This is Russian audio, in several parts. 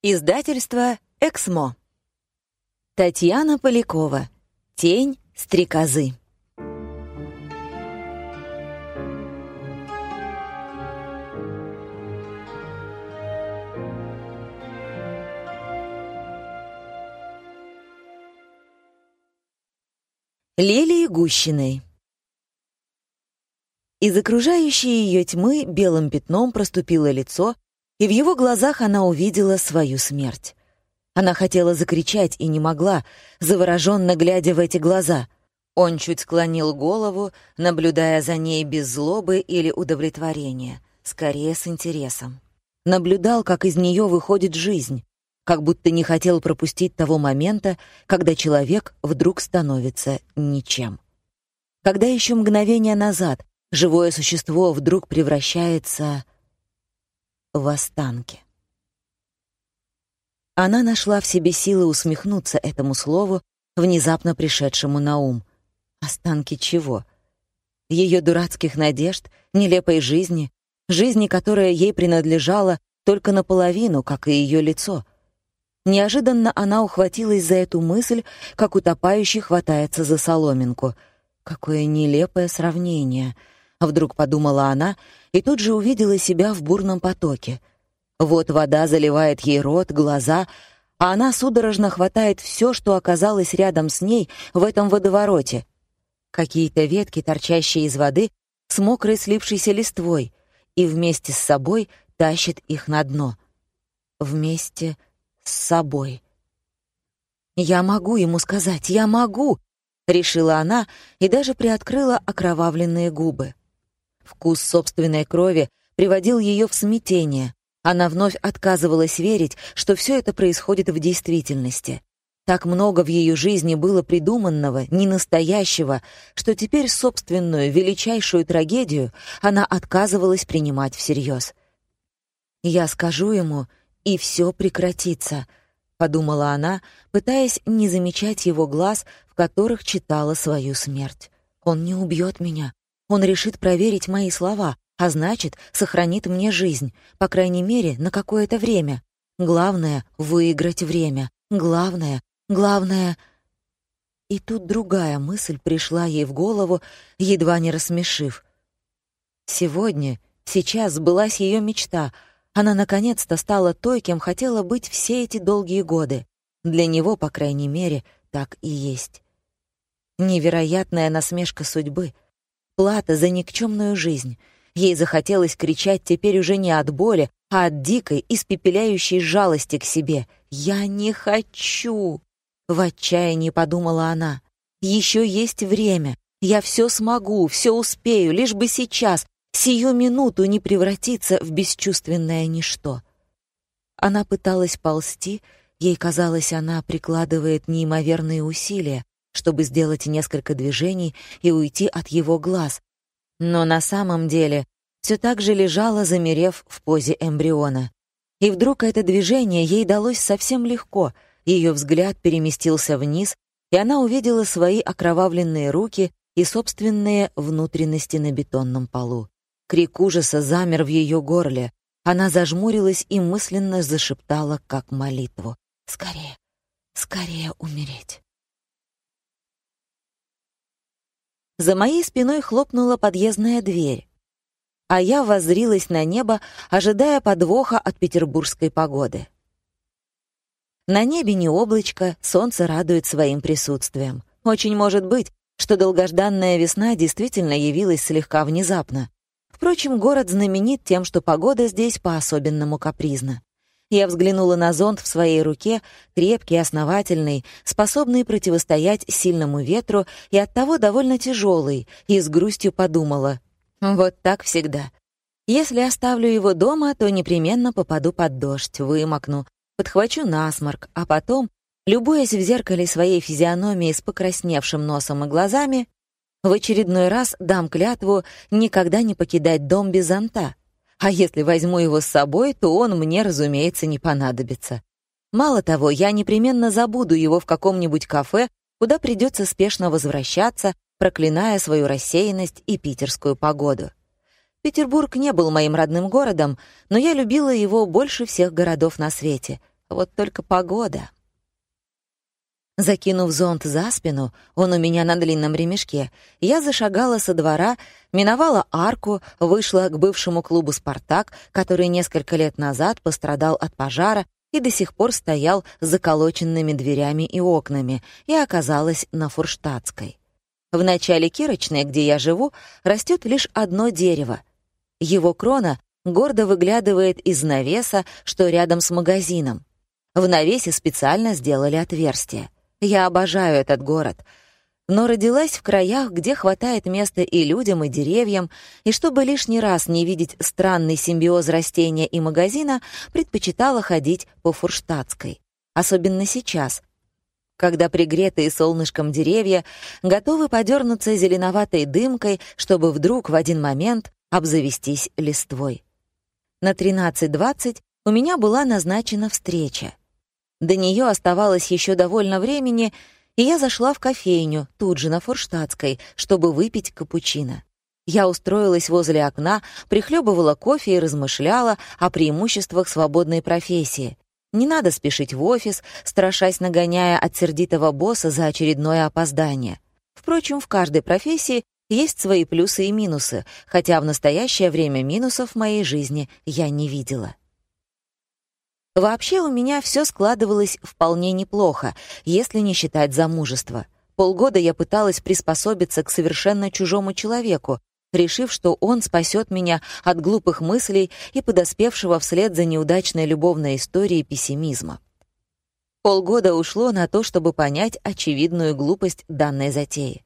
Издательство «Эксмо». Татьяна Полякова. «Тень стрекозы». Лилии Гущиной. Из окружающей ее тьмы белым пятном проступило лицо, и в его глазах она увидела свою смерть. Она хотела закричать и не могла, завороженно глядя в эти глаза. Он чуть склонил голову, наблюдая за ней без злобы или удовлетворения, скорее с интересом. Наблюдал, как из нее выходит жизнь, как будто не хотел пропустить того момента, когда человек вдруг становится ничем. Когда еще мгновение назад живое существо вдруг превращается в останки. Она нашла в себе силы усмехнуться этому слову, внезапно пришедшему на ум. Останки чего? Ее дурацких надежд, нелепой жизни, жизни, которая ей принадлежала только наполовину, как и ее лицо — Неожиданно она ухватилась за эту мысль, как утопающий хватается за соломинку. Какое нелепое сравнение. Вдруг подумала она и тут же увидела себя в бурном потоке. Вот вода заливает ей рот, глаза, а она судорожно хватает все, что оказалось рядом с ней в этом водовороте. Какие-то ветки, торчащие из воды, с мокрой слипшейся листвой, и вместе с собой тащит их на дно. Вместе с собой. «Я могу ему сказать, я могу!» — решила она и даже приоткрыла окровавленные губы. Вкус собственной крови приводил ее в смятение. Она вновь отказывалась верить, что все это происходит в действительности. Так много в ее жизни было придуманного, ненастоящего, что теперь собственную величайшую трагедию она отказывалась принимать всерьез. «Я скажу ему, и все прекратится», — подумала она, пытаясь не замечать его глаз, в которых читала свою смерть. «Он не убьет меня. Он решит проверить мои слова, а значит, сохранит мне жизнь, по крайней мере, на какое-то время. Главное — выиграть время. Главное, главное...» И тут другая мысль пришла ей в голову, едва не рассмешив. Сегодня, сейчас сбылась ее мечта — она наконец-то стала той, кем хотела быть все эти долгие годы. Для него, по крайней мере, так и есть. Невероятная насмешка судьбы. Плата за никчемную жизнь. Ей захотелось кричать теперь уже не от боли, а от дикой, испепеляющей жалости к себе. «Я не хочу!» В отчаянии подумала она. «Еще есть время. Я все смогу, все успею, лишь бы сейчас, сию минуту не превратиться в бесчувственное ничто. Она пыталась ползти, ей казалось, она прикладывает неимоверные усилия, чтобы сделать несколько движений и уйти от его глаз. Но на самом деле все так же лежала, замерев в позе эмбриона. И вдруг это движение ей далось совсем легко, ее взгляд переместился вниз, и она увидела свои окровавленные руки и собственные внутренности на бетонном полу. Крик ужаса замер в ее горле. Она зажмурилась и мысленно зашептала, как молитву. «Скорее, скорее умереть». За моей спиной хлопнула подъездная дверь, а я воззрилась на небо, ожидая подвоха от петербургской погоды. На небе не облачко, солнце радует своим присутствием. Очень может быть, что долгожданная весна действительно явилась слегка внезапно. Впрочем, город знаменит тем, что погода здесь по-особенному капризна. Я взглянула на зонт в своей руке, крепкий, основательный, способный противостоять сильному ветру и оттого довольно тяжелый, и с грустью подумала. Вот так всегда. Если оставлю его дома, то непременно попаду под дождь, вымокну, подхвачу насморк, а потом, любуясь в зеркале своей физиономии с покрасневшим носом и глазами, в очередной раз дам клятву никогда не покидать дом без зонта. А если возьму его с собой, то он мне, разумеется, не понадобится. Мало того, я непременно забуду его в каком-нибудь кафе, куда придется спешно возвращаться, проклиная свою рассеянность и питерскую погоду. Петербург не был моим родным городом, но я любила его больше всех городов на свете. Вот только погода. Закинув зонт за спину, он у меня на длинном ремешке, я зашагала со двора, миновала арку, вышла к бывшему клубу «Спартак», который несколько лет назад пострадал от пожара и до сих пор стоял с заколоченными дверями и окнами, и оказалась на Фурштадтской. В начале Кирочной, где я живу, растет лишь одно дерево. Его крона гордо выглядывает из навеса, что рядом с магазином. В навесе специально сделали отверстие. Я обожаю этот город, но родилась в краях, где хватает места и людям, и деревьям, и чтобы лишний раз не видеть странный симбиоз растения и магазина, предпочитала ходить по Фурштадтской. Особенно сейчас, когда пригретые солнышком деревья готовы подернуться зеленоватой дымкой, чтобы вдруг в один момент обзавестись листвой. На 13.20 у меня была назначена встреча. До нее оставалось еще довольно времени, и я зашла в кофейню, тут же на Форштадтской, чтобы выпить капучино. Я устроилась возле окна, прихлебывала кофе и размышляла о преимуществах свободной профессии. Не надо спешить в офис, страшась нагоняя от сердитого босса за очередное опоздание. Впрочем, в каждой профессии есть свои плюсы и минусы, хотя в настоящее время минусов в моей жизни я не видела. Вообще у меня все складывалось вполне неплохо, если не считать замужества. Полгода я пыталась приспособиться к совершенно чужому человеку, решив, что он спасет меня от глупых мыслей и подоспевшего вслед за неудачной любовной историей пессимизма. Полгода ушло на то, чтобы понять очевидную глупость данной затеи.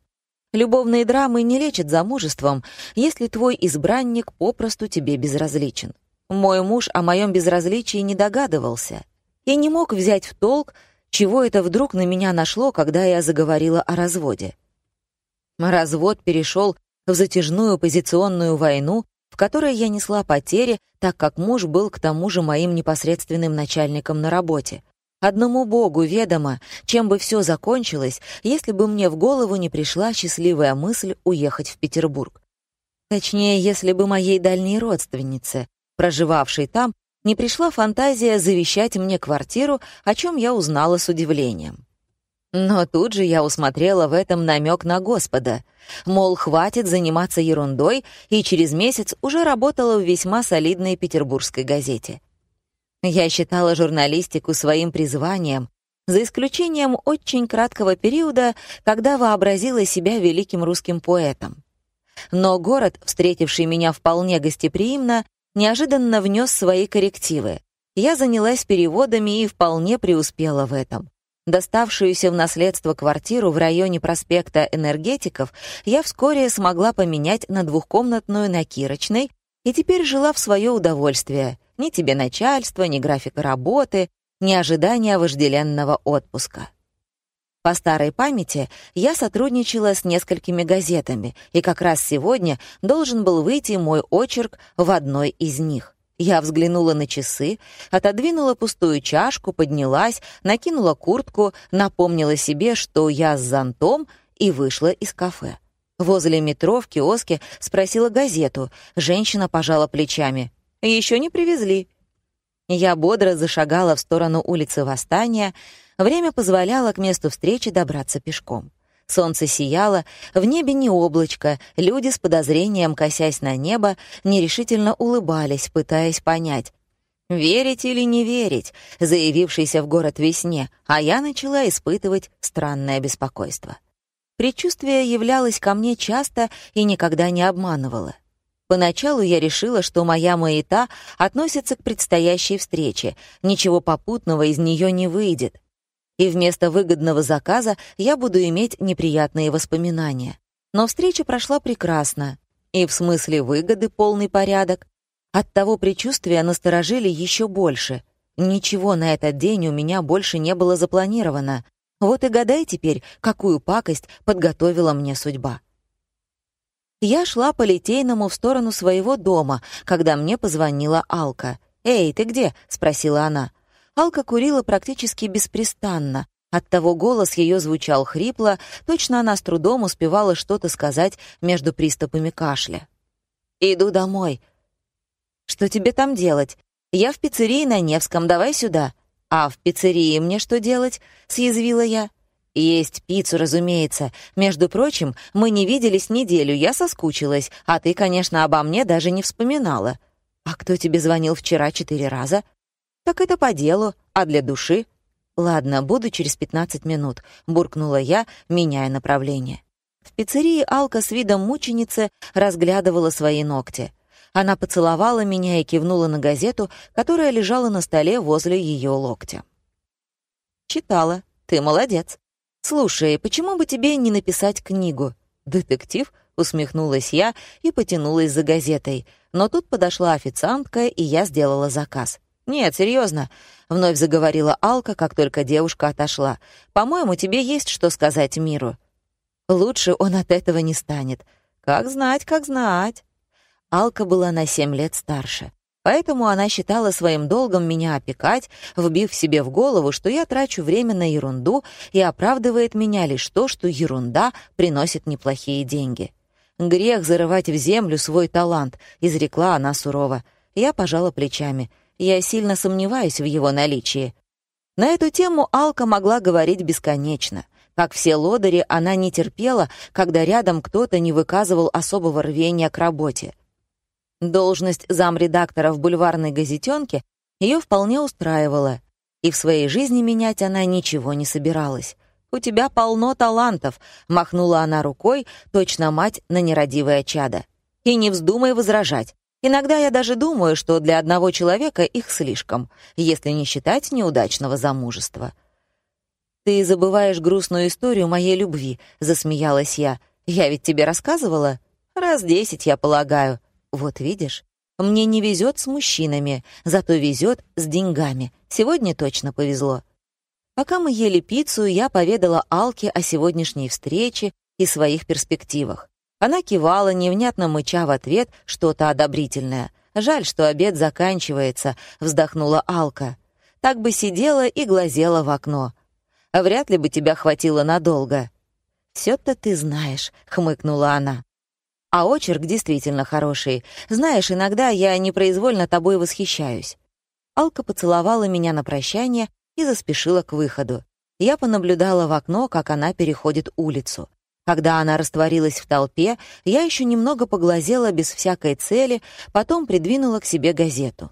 Любовные драмы не лечат замужеством, если твой избранник попросту тебе безразличен. Мой муж о моем безразличии не догадывался и не мог взять в толк, чего это вдруг на меня нашло, когда я заговорила о разводе. Развод перешел в затяжную позиционную войну, в которой я несла потери, так как муж был к тому же моим непосредственным начальником на работе. Одному Богу ведомо, чем бы все закончилось, если бы мне в голову не пришла счастливая мысль уехать в Петербург. Точнее, если бы моей дальней родственнице, проживавшей там, не пришла фантазия завещать мне квартиру, о чем я узнала с удивлением. Но тут же я усмотрела в этом намек на Господа. Мол, хватит заниматься ерундой, и через месяц уже работала в весьма солидной петербургской газете. Я считала журналистику своим призванием, за исключением очень краткого периода, когда вообразила себя великим русским поэтом. Но город, встретивший меня вполне гостеприимно, неожиданно внес свои коррективы. Я занялась переводами и вполне преуспела в этом. Доставшуюся в наследство квартиру в районе проспекта Энергетиков я вскоре смогла поменять на двухкомнатную на Кирочной и теперь жила в свое удовольствие. Ни тебе начальства, ни графика работы, ни ожидания вожделенного отпуска. По старой памяти я сотрудничала с несколькими газетами, и как раз сегодня должен был выйти мой очерк в одной из них. Я взглянула на часы, отодвинула пустую чашку, поднялась, накинула куртку, напомнила себе, что я с зонтом, и вышла из кафе. Возле метро в киоске спросила газету. Женщина пожала плечами. «Еще не привезли». Я бодро зашагала в сторону улицы Восстания, Время позволяло к месту встречи добраться пешком. Солнце сияло, в небе не облачко, люди с подозрением, косясь на небо, нерешительно улыбались, пытаясь понять, верить или не верить, заявившийся в город весне, а я начала испытывать странное беспокойство. Предчувствие являлось ко мне часто и никогда не обманывало. Поначалу я решила, что моя маята относится к предстоящей встрече, ничего попутного из нее не выйдет, и вместо выгодного заказа я буду иметь неприятные воспоминания. Но встреча прошла прекрасно, и в смысле выгоды полный порядок. От того предчувствия насторожили еще больше. Ничего на этот день у меня больше не было запланировано. Вот и гадай теперь, какую пакость подготовила мне судьба. Я шла по Литейному в сторону своего дома, когда мне позвонила Алка. «Эй, ты где?» — спросила она. Алка курила практически беспрестанно. Оттого голос ее звучал хрипло, точно она с трудом успевала что-то сказать между приступами кашля. «Иду домой». «Что тебе там делать? Я в пиццерии на Невском, давай сюда». «А в пиццерии мне что делать?» — съязвила я. «Есть пиццу, разумеется. Между прочим, мы не виделись неделю, я соскучилась, а ты, конечно, обо мне даже не вспоминала». «А кто тебе звонил вчера четыре раза?» «Так это по делу, а для души?» «Ладно, буду через пятнадцать минут», — буркнула я, меняя направление. В пиццерии Алка с видом мученицы разглядывала свои ногти. Она поцеловала меня и кивнула на газету, которая лежала на столе возле ее локтя. «Читала. Ты молодец. Слушай, почему бы тебе не написать книгу?» «Детектив?» — усмехнулась я и потянулась за газетой. Но тут подошла официантка, и я сделала заказ. «Нет, серьезно, вновь заговорила Алка, как только девушка отошла. «По-моему, тебе есть что сказать миру». «Лучше он от этого не станет. Как знать, как знать». Алка была на семь лет старше. Поэтому она считала своим долгом меня опекать, вбив себе в голову, что я трачу время на ерунду и оправдывает меня лишь то, что ерунда приносит неплохие деньги. «Грех зарывать в землю свой талант», — изрекла она сурово. Я пожала плечами. Я сильно сомневаюсь в его наличии. На эту тему Алка могла говорить бесконечно. Как все лодыри, она не терпела, когда рядом кто-то не выказывал особого рвения к работе — Должность замредактора в бульварной газетенке ее вполне устраивала, и в своей жизни менять она ничего не собиралась. «У тебя полно талантов», — махнула она рукой, точно мать на нерадивое чадо. «И не вздумай возражать. Иногда я даже думаю, что для одного человека их слишком, если не считать неудачного замужества». «Ты забываешь грустную историю моей любви», — засмеялась я. «Я ведь тебе рассказывала?» «Раз десять, я полагаю. Вот видишь, мне не везет с мужчинами, зато везет с деньгами. Сегодня точно повезло. Пока мы ели пиццу, я поведала Алке о сегодняшней встрече и своих перспективах. Она кивала, невнятно мыча в ответ что-то одобрительное. «Жаль, что обед заканчивается», — вздохнула Алка. «Так бы сидела и глазела в окно. А вряд ли бы тебя хватило надолго». «Всё-то ты знаешь», — хмыкнула она. А очерк действительно хороший. Знаешь, иногда я непроизвольно тобой восхищаюсь». Алка поцеловала меня на прощание и заспешила к выходу. Я понаблюдала в окно, как она переходит улицу. Когда она растворилась в толпе, я еще немного поглазела без всякой цели, потом придвинула к себе газету.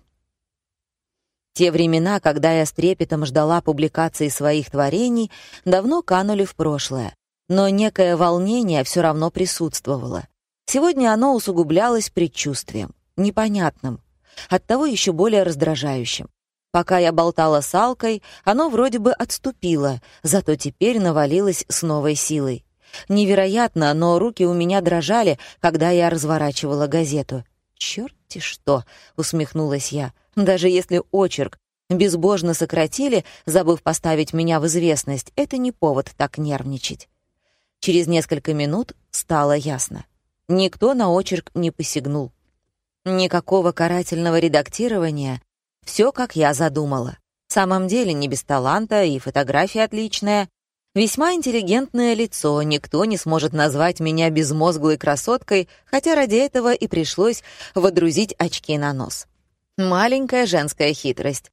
Те времена, когда я с трепетом ждала публикации своих творений, давно канули в прошлое, но некое волнение все равно присутствовало. Сегодня оно усугублялось предчувствием, непонятным, оттого еще более раздражающим. Пока я болтала с Алкой, оно вроде бы отступило, зато теперь навалилось с новой силой. Невероятно, но руки у меня дрожали, когда я разворачивала газету. «Чёрт-те что!» — усмехнулась я. «Даже если очерк безбожно сократили, забыв поставить меня в известность, это не повод так нервничать». Через несколько минут стало ясно. Никто на очерк не посягнул. Никакого карательного редактирования. Все, как я задумала. В самом деле не без таланта, и фотография отличная. Весьма интеллигентное лицо, никто не сможет назвать меня безмозглой красоткой, хотя ради этого и пришлось водрузить очки на нос. Маленькая женская хитрость.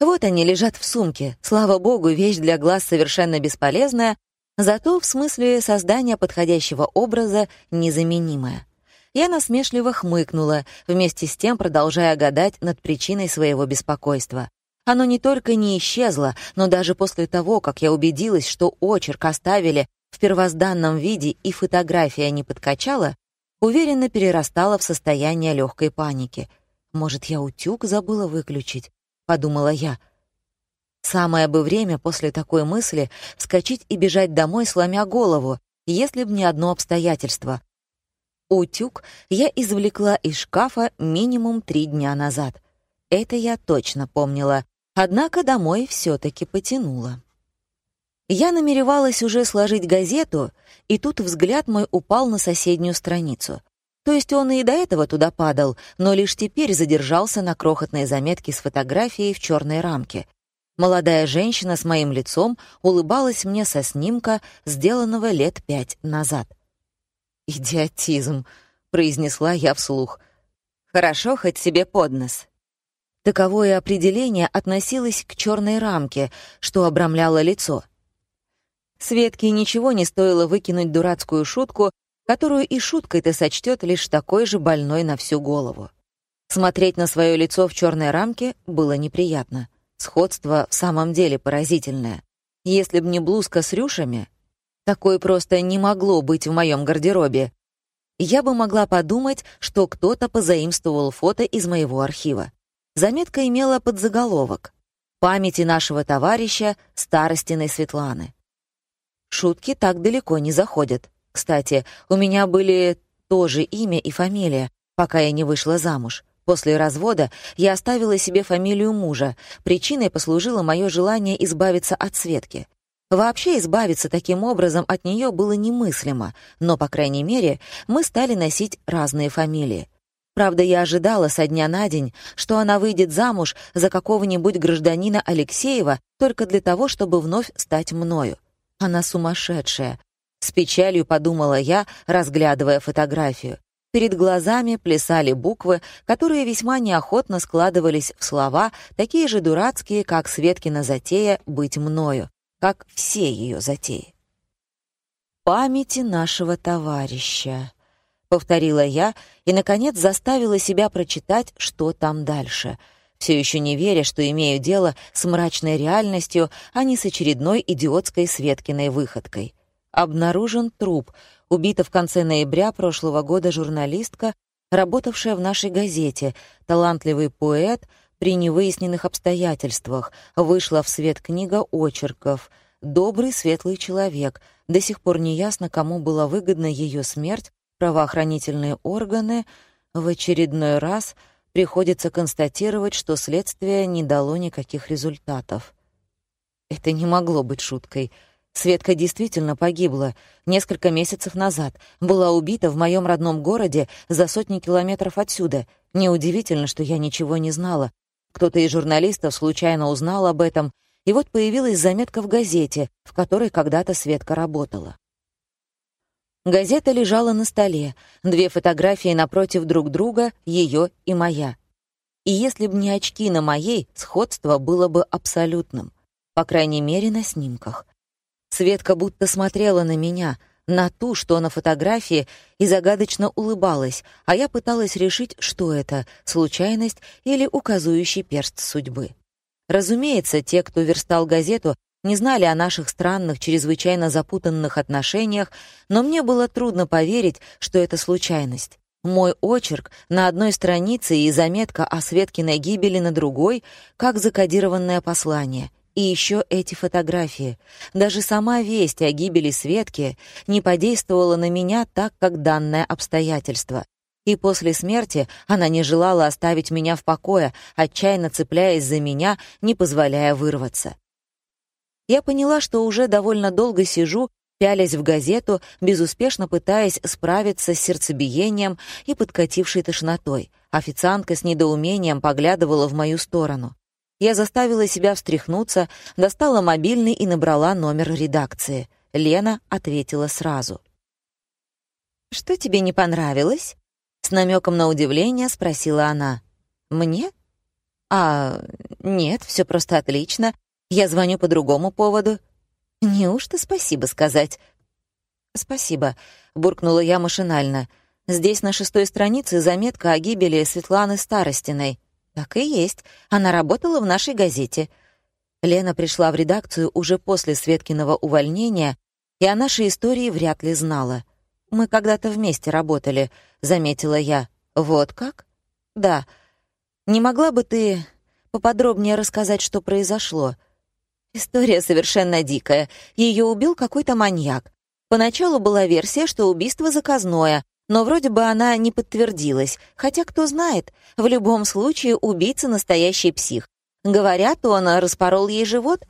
Вот они лежат в сумке. Слава богу, вещь для глаз совершенно бесполезная, Зато в смысле создания подходящего образа незаменимая. Я насмешливо хмыкнула, вместе с тем продолжая гадать над причиной своего беспокойства. Оно не только не исчезло, но даже после того, как я убедилась, что очерк оставили в первозданном виде и фотография не подкачала, уверенно перерастала в состояние легкой паники. «Может, я утюг забыла выключить?» — подумала я. Самое бы время после такой мысли вскочить и бежать домой, сломя голову, если б не одно обстоятельство. Утюг я извлекла из шкафа минимум три дня назад. Это я точно помнила, однако домой все таки потянула. Я намеревалась уже сложить газету, и тут взгляд мой упал на соседнюю страницу. То есть он и до этого туда падал, но лишь теперь задержался на крохотной заметке с фотографией в черной рамке — Молодая женщина с моим лицом улыбалась мне со снимка, сделанного лет пять назад. «Идиотизм», — произнесла я вслух. «Хорошо, хоть себе под нос». Таковое определение относилось к черной рамке, что обрамляло лицо. Светке ничего не стоило выкинуть дурацкую шутку, которую и шуткой-то сочтет лишь такой же больной на всю голову. Смотреть на свое лицо в черной рамке было неприятно. Сходство в самом деле поразительное. Если б не блузка с рюшами, такое просто не могло быть в моем гардеробе. Я бы могла подумать, что кто-то позаимствовал фото из моего архива. Заметка имела подзаголовок «Памяти нашего товарища Старостиной Светланы». Шутки так далеко не заходят. Кстати, у меня были тоже имя и фамилия, пока я не вышла замуж. После развода я оставила себе фамилию мужа. Причиной послужило мое желание избавиться от Светки. Вообще избавиться таким образом от нее было немыслимо, но, по крайней мере, мы стали носить разные фамилии. Правда, я ожидала со дня на день, что она выйдет замуж за какого-нибудь гражданина Алексеева только для того, чтобы вновь стать мною. Она сумасшедшая. С печалью подумала я, разглядывая фотографию. Перед глазами плясали буквы, которые весьма неохотно складывались в слова, такие же дурацкие, как Светкина затея «быть мною», как все ее затеи. «Памяти нашего товарища», — повторила я и, наконец, заставила себя прочитать, что там дальше — все еще не веря, что имею дело с мрачной реальностью, а не с очередной идиотской Светкиной выходкой. Обнаружен труп. Убита в конце ноября прошлого года журналистка, работавшая в нашей газете, талантливый поэт при невыясненных обстоятельствах, вышла в свет книга очерков. Добрый, светлый человек. До сих пор не ясно, кому была выгодна ее смерть, правоохранительные органы в очередной раз — приходится констатировать, что следствие не дало никаких результатов. Это не могло быть шуткой. Светка действительно погибла несколько месяцев назад, была убита в моем родном городе за сотни километров отсюда. Неудивительно, что я ничего не знала. Кто-то из журналистов случайно узнал об этом, и вот появилась заметка в газете, в которой когда-то Светка работала. Газета лежала на столе, две фотографии напротив друг друга, ее и моя. И если б не очки на моей, сходство было бы абсолютным. По крайней мере, на снимках. Светка будто смотрела на меня, на ту, что на фотографии, и загадочно улыбалась, а я пыталась решить, что это — случайность или указующий перст судьбы. Разумеется, те, кто верстал газету, не знали о наших странных, чрезвычайно запутанных отношениях, но мне было трудно поверить, что это случайность. Мой очерк на одной странице и заметка о Светкиной гибели на другой, как закодированное послание. И еще эти фотографии. Даже сама весть о гибели Светки не подействовала на меня так, как данное обстоятельство. И после смерти она не желала оставить меня в покое, отчаянно цепляясь за меня, не позволяя вырваться. Я поняла, что уже довольно долго сижу, пялясь в газету, безуспешно пытаясь справиться с сердцебиением и подкатившей тошнотой. Официантка с недоумением поглядывала в мою сторону. Я заставила себя встряхнуться, достала мобильный и набрала номер редакции. Лена ответила сразу. «Что тебе не понравилось?» С намеком на удивление спросила она. «Мне?» «А, нет, все просто отлично. Я звоню по другому поводу. Неужто спасибо сказать? Спасибо, буркнула я машинально. Здесь на шестой странице заметка о гибели Светланы Старостиной. Так и есть. Она работала в нашей газете. Лена пришла в редакцию уже после Светкиного увольнения, и о нашей истории вряд ли знала. Мы когда-то вместе работали, заметила я. Вот как? Да. Не могла бы ты поподробнее рассказать, что произошло? История совершенно дикая. Ее убил какой-то маньяк. Поначалу была версия, что убийство заказное, но вроде бы она не подтвердилась. Хотя кто знает, в любом случае убийца настоящий псих. Говорят, он распорол ей живот.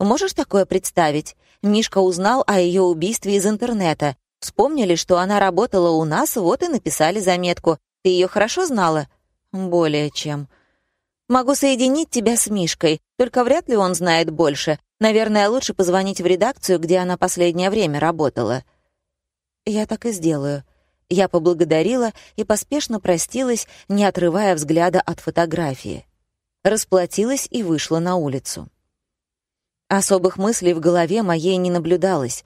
Можешь такое представить? Мишка узнал о ее убийстве из интернета. Вспомнили, что она работала у нас, вот и написали заметку. Ты ее хорошо знала? Более чем. Могу соединить тебя с Мишкой, только вряд ли он знает больше. Наверное, лучше позвонить в редакцию, где она последнее время работала». «Я так и сделаю». Я поблагодарила и поспешно простилась, не отрывая взгляда от фотографии. расплатилась и вышла на улицу. Особых мыслей в голове моей не наблюдалось.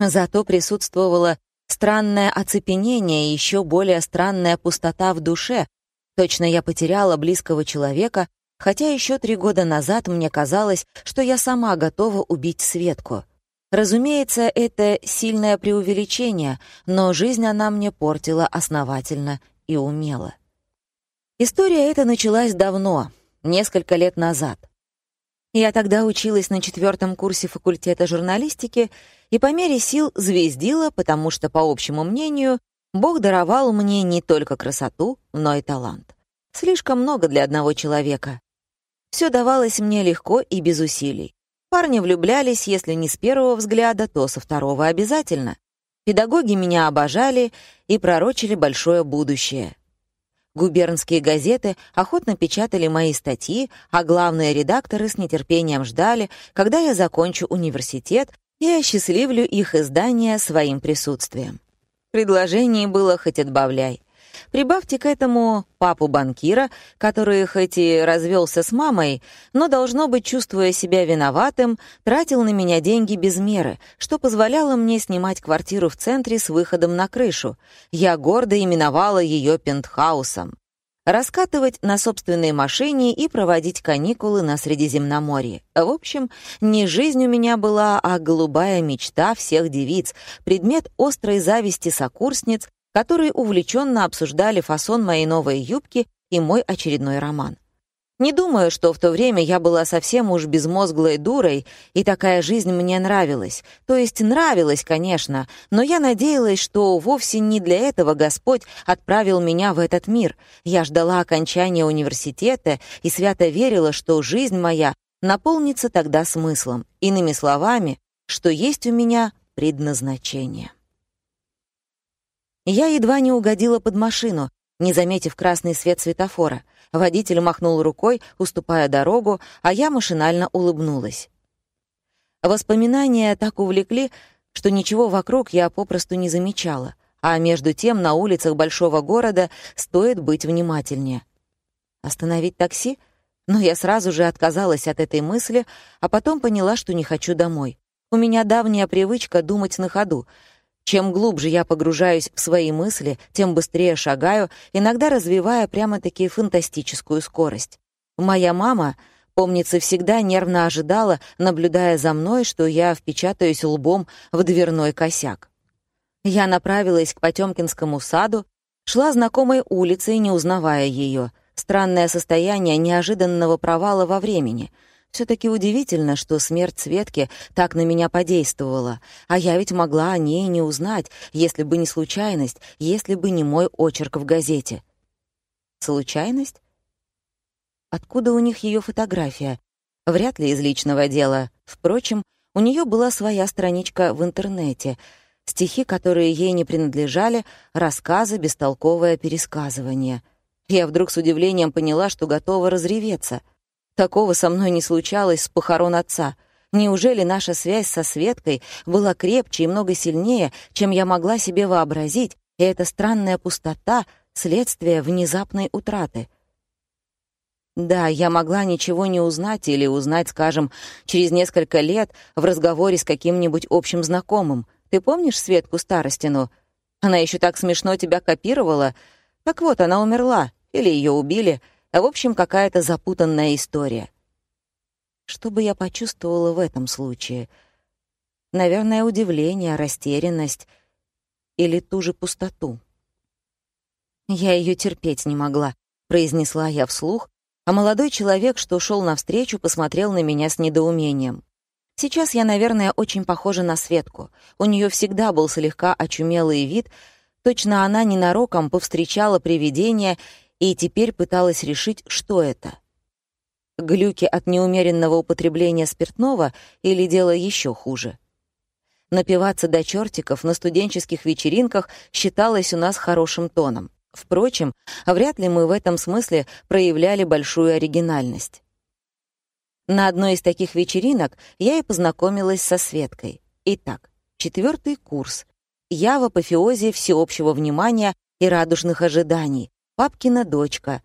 Зато присутствовало странное оцепенение и еще более странная пустота в душе. Точно я потеряла близкого человека, хотя еще три года назад мне казалось, что я сама готова убить Светку. Разумеется, это сильное преувеличение, но жизнь она мне портила основательно и умело. История эта началась давно, несколько лет назад. Я тогда училась на четвертом курсе факультета журналистики и по мере сил звездила, потому что, по общему мнению, Бог даровал мне не только красоту, но и талант. Слишком много для одного человека. Все давалось мне легко и без усилий. Парни влюблялись, если не с первого взгляда, то со второго обязательно. Педагоги меня обожали и пророчили большое будущее. Губернские газеты охотно печатали мои статьи, а главные редакторы с нетерпением ждали, когда я закончу университет и осчастливлю их издание своим присутствием. Предложений было хоть отбавляй. Прибавьте к этому папу банкира, который хоть и развелся с мамой, но, должно быть, чувствуя себя виноватым, тратил на меня деньги без меры, что позволяло мне снимать квартиру в центре с выходом на крышу. Я гордо именовала ее пентхаусом. Раскатывать на собственной машине и проводить каникулы на Средиземноморье. В общем, не жизнь у меня была, а голубая мечта всех девиц, предмет острой зависти сокурсниц, которые увлеченно обсуждали фасон моей новой юбки и мой очередной роман. Не думаю, что в то время я была совсем уж безмозглой дурой, и такая жизнь мне нравилась. То есть нравилась, конечно, но я надеялась, что вовсе не для этого Господь отправил меня в этот мир. Я ждала окончания университета и свято верила, что жизнь моя наполнится тогда смыслом. Иными словами, что есть у меня предназначение. Я едва не угодила под машину, не заметив красный свет светофора. Водитель махнул рукой, уступая дорогу, а я машинально улыбнулась. Воспоминания так увлекли, что ничего вокруг я попросту не замечала, а между тем на улицах большого города стоит быть внимательнее. Остановить такси? Но я сразу же отказалась от этой мысли, а потом поняла, что не хочу домой. У меня давняя привычка думать на ходу — чем глубже я погружаюсь в свои мысли, тем быстрее шагаю, иногда развивая прямо-таки фантастическую скорость. Моя мама, помнится, всегда нервно ожидала, наблюдая за мной, что я впечатаюсь лбом в дверной косяк. Я направилась к Потёмкинскому саду, шла знакомой улицей, не узнавая ее. Странное состояние неожиданного провала во времени — все-таки удивительно, что смерть Светки так на меня подействовала, а я ведь могла о ней не узнать, если бы не случайность, если бы не мой очерк в газете. Случайность? Откуда у них ее фотография? Вряд ли из личного дела. Впрочем, у нее была своя страничка в интернете, стихи, которые ей не принадлежали, рассказы, бестолковое пересказывание. Я вдруг с удивлением поняла, что готова разреветься — Такого со мной не случалось с похорон отца. Неужели наша связь со Светкой была крепче и много сильнее, чем я могла себе вообразить, и эта странная пустота — следствие внезапной утраты? Да, я могла ничего не узнать или узнать, скажем, через несколько лет в разговоре с каким-нибудь общим знакомым. Ты помнишь Светку Старостину? Она еще так смешно тебя копировала. Так вот, она умерла, или ее убили — в общем, какая-то запутанная история. Что бы я почувствовала в этом случае? Наверное, удивление, растерянность или ту же пустоту. Я ее терпеть не могла, произнесла я вслух, а молодой человек, что шел навстречу, посмотрел на меня с недоумением. Сейчас я, наверное, очень похожа на Светку. У нее всегда был слегка очумелый вид, точно она ненароком повстречала привидение и теперь пыталась решить, что это. Глюки от неумеренного употребления спиртного или дело еще хуже. Напиваться до чертиков на студенческих вечеринках считалось у нас хорошим тоном. Впрочем, вряд ли мы в этом смысле проявляли большую оригинальность. На одной из таких вечеринок я и познакомилась со Светкой. Итак, четвертый курс. Я в апофеозе всеобщего внимания и радужных ожиданий, папкина дочка.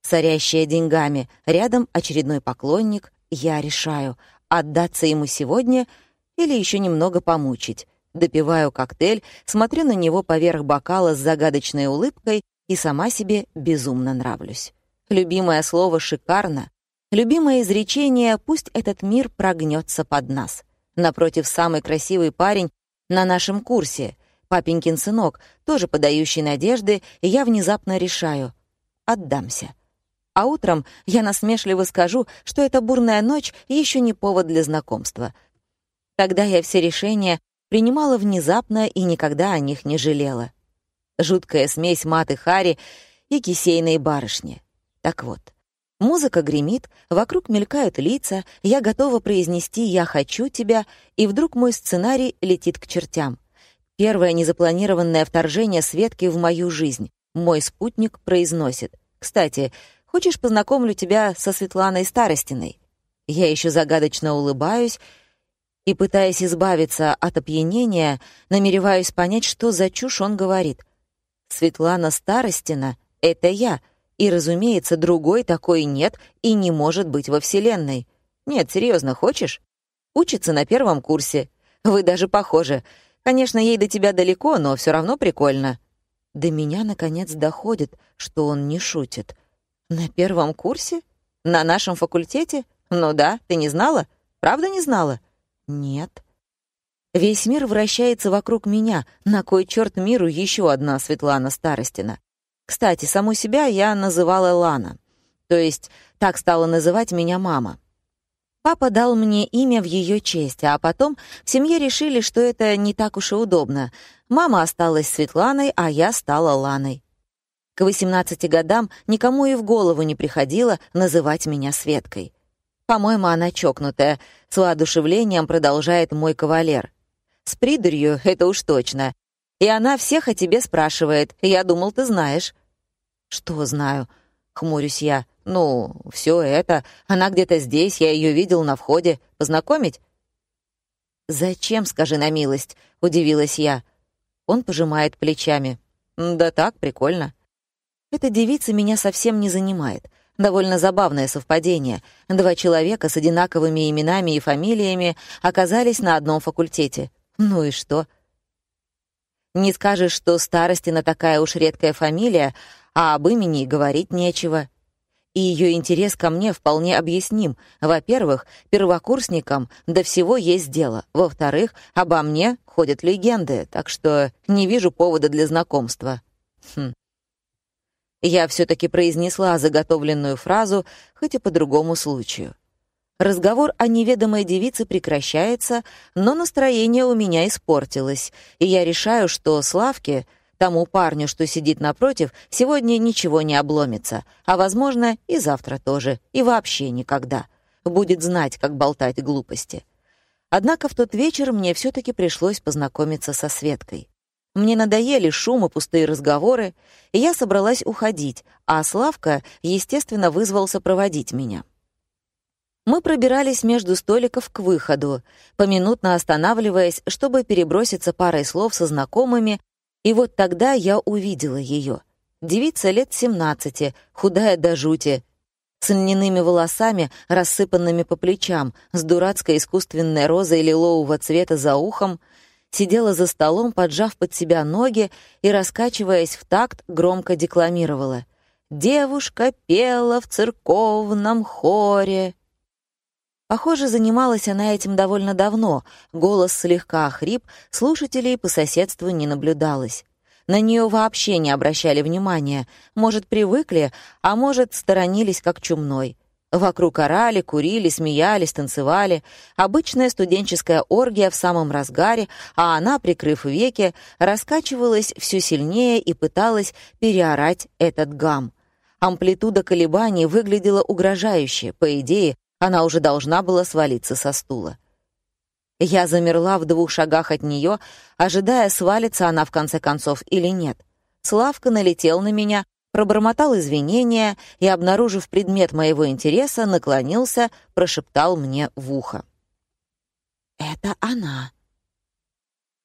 сорящая деньгами, рядом очередной поклонник, я решаю, отдаться ему сегодня или еще немного помучить. Допиваю коктейль, смотрю на него поверх бокала с загадочной улыбкой и сама себе безумно нравлюсь. Любимое слово «шикарно», любимое изречение «пусть этот мир прогнется под нас». Напротив, самый красивый парень на нашем курсе, папенькин сынок, тоже подающий надежды, и я внезапно решаю — отдамся. А утром я насмешливо скажу, что эта бурная ночь еще не повод для знакомства. Тогда я все решения принимала внезапно и никогда о них не жалела. Жуткая смесь маты Хари и кисейной барышни. Так вот, музыка гремит, вокруг мелькают лица, я готова произнести «я хочу тебя», и вдруг мой сценарий летит к чертям. Первое незапланированное вторжение Светки в мою жизнь. Мой спутник произносит. «Кстати, хочешь, познакомлю тебя со Светланой Старостиной?» Я еще загадочно улыбаюсь и, пытаясь избавиться от опьянения, намереваюсь понять, что за чушь он говорит. Светлана Старостина — это я, и, разумеется, другой такой нет и не может быть во Вселенной. Нет, серьезно, хочешь? Учится на первом курсе. Вы даже похожи. Конечно, ей до тебя далеко, но все равно прикольно. До меня, наконец, доходит, что он не шутит. На первом курсе? На нашем факультете? Ну да, ты не знала? Правда не знала? Нет. Весь мир вращается вокруг меня. На кой черт миру еще одна Светлана Старостина? Кстати, саму себя я называла Лана. То есть так стала называть меня мама. Папа дал мне имя в ее честь, а потом в семье решили, что это не так уж и удобно. Мама осталась Светланой, а я стала Ланой. К 18 годам никому и в голову не приходило называть меня Светкой. По-моему, она чокнутая. С воодушевлением продолжает мой кавалер. С придурью, это уж точно. И она всех о тебе спрашивает. Я думал, ты знаешь. Что знаю? Хмурюсь я. Ну, все это. Она где-то здесь, я ее видел на входе. Познакомить? «Зачем, скажи на милость?» — удивилась я. Он пожимает плечами. «Да так, прикольно». Эта девица меня совсем не занимает. Довольно забавное совпадение. Два человека с одинаковыми именами и фамилиями оказались на одном факультете. Ну и что? Не скажешь, что Старостина такая уж редкая фамилия, а об имени говорить нечего. И ее интерес ко мне вполне объясним. Во-первых, первокурсникам до всего есть дело. Во-вторых, обо мне ходят легенды, так что не вижу повода для знакомства. Хм. Я все-таки произнесла заготовленную фразу, хоть и по другому случаю. Разговор о неведомой девице прекращается, но настроение у меня испортилось, и я решаю, что Славке, тому парню, что сидит напротив, сегодня ничего не обломится, а, возможно, и завтра тоже, и вообще никогда. Будет знать, как болтать глупости. Однако в тот вечер мне все-таки пришлось познакомиться со Светкой. Мне надоели шум и пустые разговоры, и я собралась уходить, а Славка, естественно, вызвался проводить меня. Мы пробирались между столиков к выходу, поминутно останавливаясь, чтобы переброситься парой слов со знакомыми, и вот тогда я увидела ее. Девица лет 17, худая до жути, с льняными волосами, рассыпанными по плечам, с дурацкой искусственной розой лилового цвета за ухом — сидела за столом, поджав под себя ноги и, раскачиваясь в такт, громко декламировала. «Девушка пела в церковном хоре». Похоже, занималась она этим довольно давно, голос слегка охрип, слушателей по соседству не наблюдалось. На нее вообще не обращали внимания, может, привыкли, а может, сторонились как чумной. Вокруг орали, курили, смеялись, танцевали. Обычная студенческая оргия в самом разгаре, а она, прикрыв веки, раскачивалась все сильнее и пыталась переорать этот гам. Амплитуда колебаний выглядела угрожающе. По идее, она уже должна была свалиться со стула. Я замерла в двух шагах от нее, ожидая, свалится она в конце концов или нет. Славка налетел на меня, пробормотал извинения и, обнаружив предмет моего интереса, наклонился, прошептал мне в ухо. «Это она».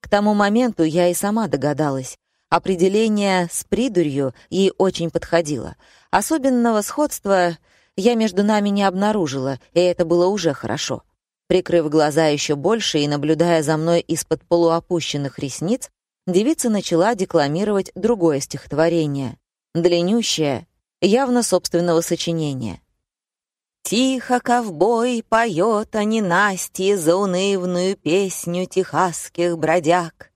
К тому моменту я и сама догадалась. Определение «с придурью» ей очень подходило. Особенного сходства я между нами не обнаружила, и это было уже хорошо. Прикрыв глаза еще больше и наблюдая за мной из-под полуопущенных ресниц, девица начала декламировать другое стихотворение, длиннющее, явно собственного сочинения. Тихо ковбой поет о ненастье заунывную песню техасских бродяг.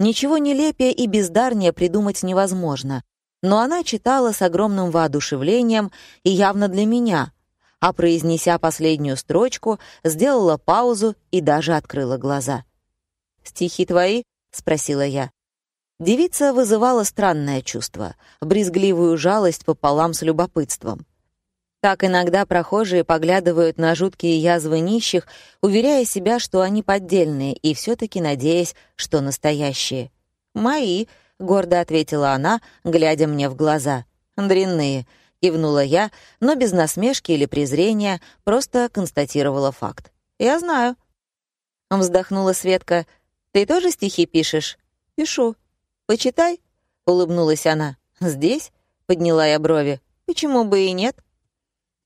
Ничего нелепее и бездарнее придумать невозможно, но она читала с огромным воодушевлением и явно для меня, а произнеся последнюю строчку, сделала паузу и даже открыла глаза. «Стихи твои?» — спросила я. Девица вызывала странное чувство, брезгливую жалость пополам с любопытством. Так иногда прохожие поглядывают на жуткие язвы нищих, уверяя себя, что они поддельные, и все таки надеясь, что настоящие. «Мои», — гордо ответила она, глядя мне в глаза. «Дрянные», — кивнула я, но без насмешки или презрения, просто констатировала факт. «Я знаю». Вздохнула Светка. «Ты тоже стихи пишешь?» «Пишу». «Почитай», — улыбнулась она. «Здесь?» — подняла я брови. «Почему бы и нет?»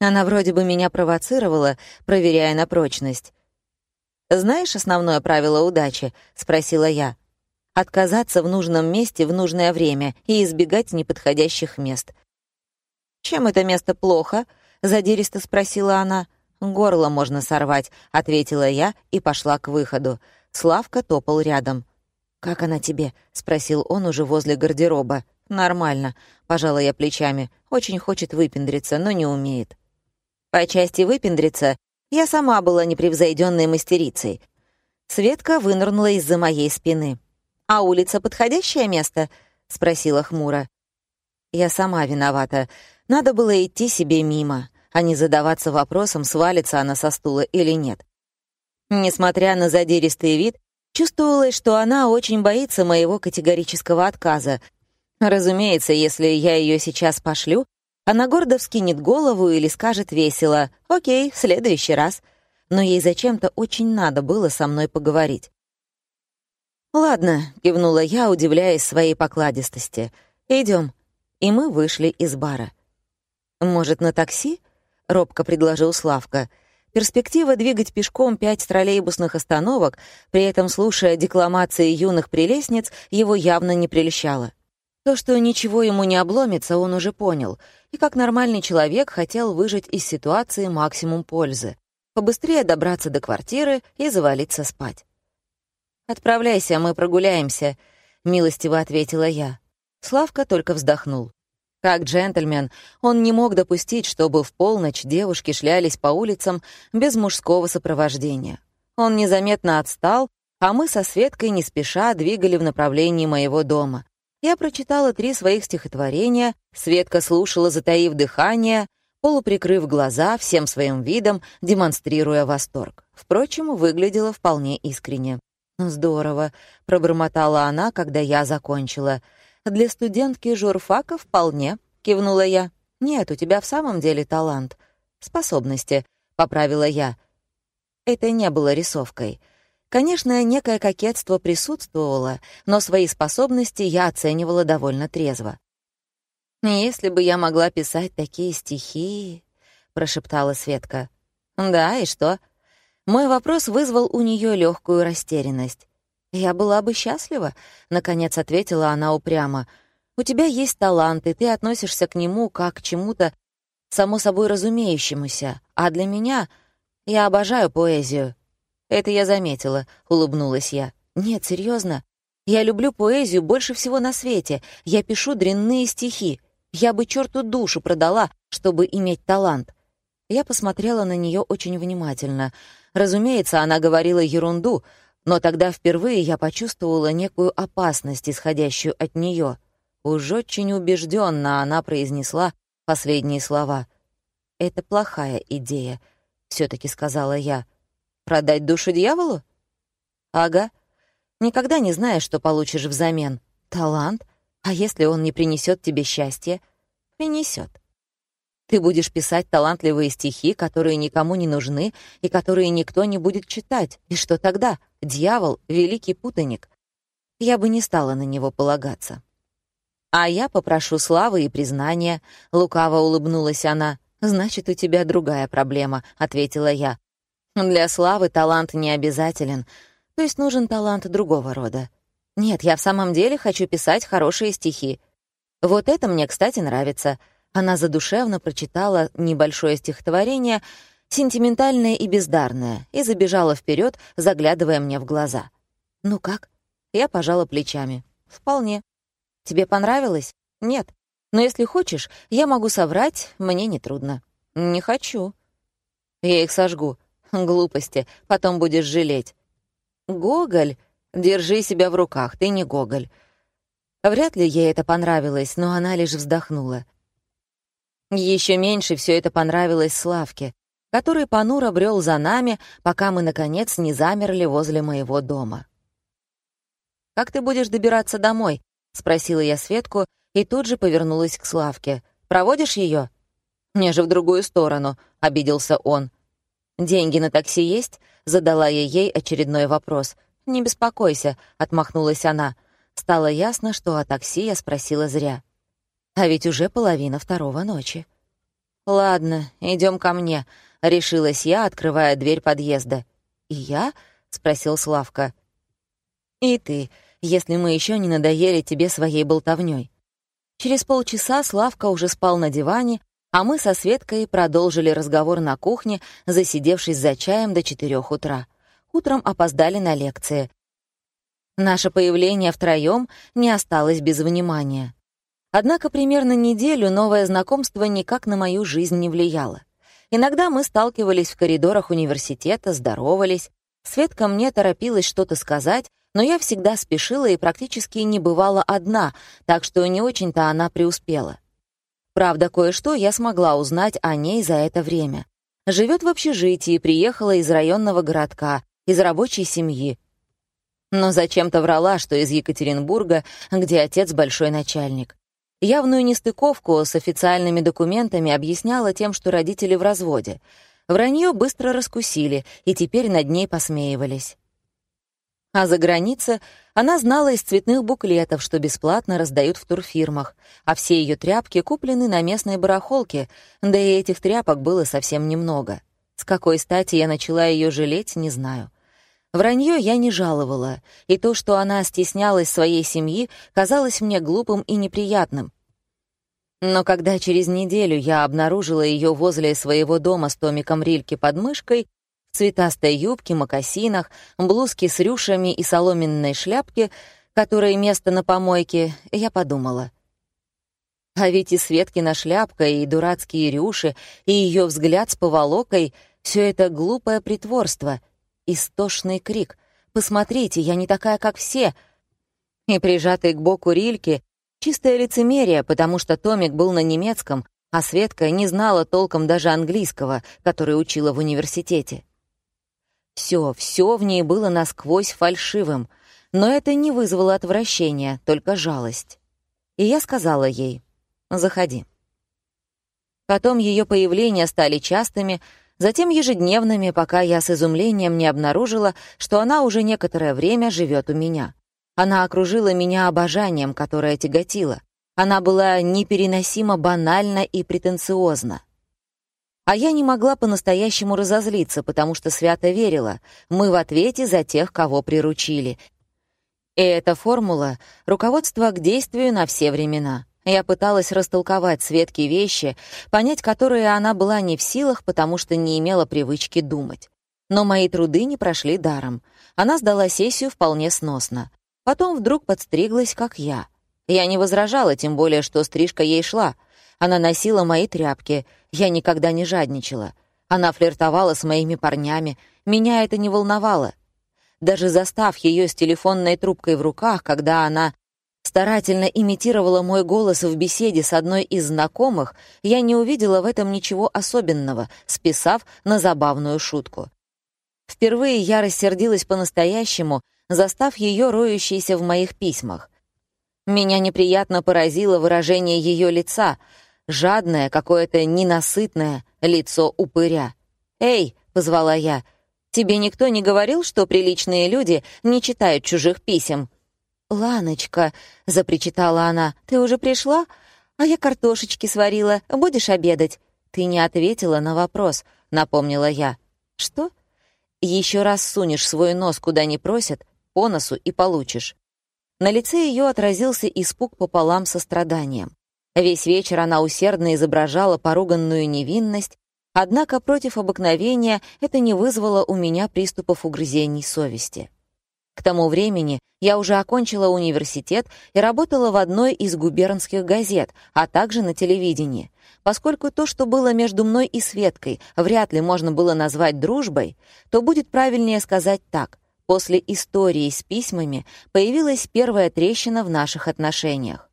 Она вроде бы меня провоцировала, проверяя на прочность. «Знаешь основное правило удачи?» — спросила я. «Отказаться в нужном месте в нужное время и избегать неподходящих мест». «Чем это место плохо?» — задиристо спросила она. «Горло можно сорвать», — ответила я и пошла к выходу. Славка топал рядом. «Как она тебе?» — спросил он уже возле гардероба. «Нормально», — пожала я плечами. «Очень хочет выпендриться, но не умеет». По части выпендриться я сама была непревзойденной мастерицей. Светка вынырнула из-за моей спины. «А улица — подходящее место?» — спросила хмуро. Я сама виновата. Надо было идти себе мимо, а не задаваться вопросом, свалится она со стула или нет. Несмотря на задиристый вид, чувствовалось, что она очень боится моего категорического отказа. Разумеется, если я ее сейчас пошлю, она гордо вскинет голову или скажет весело «Окей, в следующий раз». Но ей зачем-то очень надо было со мной поговорить. «Ладно», — кивнула я, удивляясь своей покладистости. Идем. И мы вышли из бара. «Может, на такси?» — робко предложил Славка. Перспектива двигать пешком пять троллейбусных остановок, при этом слушая декламации юных прелестниц, его явно не прельщала. То, что ничего ему не обломится, он уже понял, и как нормальный человек хотел выжать из ситуации максимум пользы, побыстрее добраться до квартиры и завалиться спать. «Отправляйся, мы прогуляемся», — милостиво ответила я. Славка только вздохнул. Как джентльмен, он не мог допустить, чтобы в полночь девушки шлялись по улицам без мужского сопровождения. Он незаметно отстал, а мы со Светкой не спеша двигали в направлении моего дома, я прочитала три своих стихотворения, Светка слушала, затаив дыхание, полуприкрыв глаза, всем своим видом, демонстрируя восторг. Впрочем, выглядела вполне искренне. «Здорово», — пробормотала она, когда я закончила. «Для студентки журфака вполне», — кивнула я. «Нет, у тебя в самом деле талант. Способности», — поправила я. Это не было рисовкой. Конечно, некое кокетство присутствовало, но свои способности я оценивала довольно трезво. «Если бы я могла писать такие стихи...» — прошептала Светка. «Да, и что?» Мой вопрос вызвал у нее легкую растерянность. «Я была бы счастлива», — наконец ответила она упрямо. «У тебя есть талант, и ты относишься к нему как к чему-то само собой разумеющемуся, а для меня я обожаю поэзию. «Это я заметила», — улыбнулась я. «Нет, серьезно. Я люблю поэзию больше всего на свете. Я пишу дрянные стихи. Я бы черту душу продала, чтобы иметь талант». Я посмотрела на нее очень внимательно. Разумеется, она говорила ерунду, но тогда впервые я почувствовала некую опасность, исходящую от нее. Уж очень убежденно она произнесла последние слова. «Это плохая идея», — все-таки сказала я. Продать душу дьяволу? Ага. Никогда не знаешь, что получишь взамен. Талант? А если он не принесет тебе счастья? Принесет. Ты будешь писать талантливые стихи, которые никому не нужны и которые никто не будет читать. И что тогда? Дьявол — великий путаник. я бы не стала на него полагаться. «А я попрошу славы и признания», — лукаво улыбнулась она. «Значит, у тебя другая проблема», — ответила я. «Для славы талант не обязателен, то есть нужен талант другого рода. Нет, я в самом деле хочу писать хорошие стихи. Вот это мне, кстати, нравится». Она задушевно прочитала небольшое стихотворение, сентиментальное и бездарное, и забежала вперед, заглядывая мне в глаза. «Ну как?» Я пожала плечами. «Вполне». Тебе понравилось? Нет. Но если хочешь, я могу соврать, мне нетрудно. Не хочу. Я их сожгу. Глупости, потом будешь жалеть. Гоголь, держи себя в руках, ты не Гоголь. Вряд ли ей это понравилось, но она лишь вздохнула. Еще меньше все это понравилось Славке, который понуро брел за нами, пока мы, наконец, не замерли возле моего дома. «Как ты будешь добираться домой?» — спросила я Светку и тут же повернулась к Славке. «Проводишь ее? «Мне же в другую сторону», — обиделся он. «Деньги на такси есть?» — задала я ей очередной вопрос. «Не беспокойся», — отмахнулась она. Стало ясно, что о такси я спросила зря. А ведь уже половина второго ночи. «Ладно, идем ко мне», — решилась я, открывая дверь подъезда. «И я?» — спросил Славка. «И ты», если мы еще не надоели тебе своей болтовней. Через полчаса Славка уже спал на диване, а мы со Светкой продолжили разговор на кухне, засидевшись за чаем до четырех утра. Утром опоздали на лекции. Наше появление втроем не осталось без внимания. Однако примерно неделю новое знакомство никак на мою жизнь не влияло. Иногда мы сталкивались в коридорах университета, здоровались. Светка мне торопилась что-то сказать, но я всегда спешила и практически не бывала одна, так что не очень-то она преуспела. Правда, кое-что я смогла узнать о ней за это время. Живет в общежитии, приехала из районного городка, из рабочей семьи. Но зачем-то врала, что из Екатеринбурга, где отец большой начальник. Явную нестыковку с официальными документами объясняла тем, что родители в разводе. Вранье быстро раскусили, и теперь над ней посмеивались. А за границей она знала из цветных буклетов, что бесплатно раздают в турфирмах, а все ее тряпки куплены на местной барахолке, да и этих тряпок было совсем немного. С какой стати я начала ее жалеть, не знаю. Вранье я не жаловала, и то, что она стеснялась своей семьи, казалось мне глупым и неприятным. Но когда через неделю я обнаружила ее возле своего дома с томиком Рильки под мышкой, цветастой юбке, мокасинах, блузке с рюшами и соломенной шляпке, которой место на помойке, я подумала. А ведь и Светкина шляпка, и дурацкие рюши, и ее взгляд с поволокой — все это глупое притворство, истошный крик. «Посмотрите, я не такая, как все!» И прижатый к боку Рильки — чистое лицемерие, потому что Томик был на немецком, а Светка не знала толком даже английского, который учила в университете. Все, все в ней было насквозь фальшивым, но это не вызвало отвращения, только жалость. И я сказала ей «Заходи». Потом ее появления стали частыми, затем ежедневными, пока я с изумлением не обнаружила, что она уже некоторое время живет у меня. Она окружила меня обожанием, которое тяготило. Она была непереносимо банальна и претенциозна. А я не могла по-настоящему разозлиться, потому что свято верила, мы в ответе за тех, кого приручили. И эта формула — руководство к действию на все времена. Я пыталась растолковать Светке вещи, понять которые она была не в силах, потому что не имела привычки думать. Но мои труды не прошли даром. Она сдала сессию вполне сносно. Потом вдруг подстриглась, как я. Я не возражала, тем более, что стрижка ей шла — она носила мои тряпки. Я никогда не жадничала. Она флиртовала с моими парнями. Меня это не волновало. Даже застав ее с телефонной трубкой в руках, когда она старательно имитировала мой голос в беседе с одной из знакомых, я не увидела в этом ничего особенного, списав на забавную шутку. Впервые я рассердилась по-настоящему, застав ее роющейся в моих письмах. Меня неприятно поразило выражение ее лица — жадное, какое-то ненасытное лицо упыря. «Эй!» — позвала я. «Тебе никто не говорил, что приличные люди не читают чужих писем?» «Ланочка», — запричитала она, — «ты уже пришла? А я картошечки сварила. Будешь обедать?» «Ты не ответила на вопрос», — напомнила я. «Что?» «Еще раз сунешь свой нос куда не просят, по носу и получишь». На лице ее отразился испуг пополам со страданием. Весь вечер она усердно изображала поруганную невинность, однако против обыкновения это не вызвало у меня приступов угрызений совести. К тому времени я уже окончила университет и работала в одной из губернских газет, а также на телевидении. Поскольку то, что было между мной и Светкой, вряд ли можно было назвать дружбой, то будет правильнее сказать так. После истории с письмами появилась первая трещина в наших отношениях.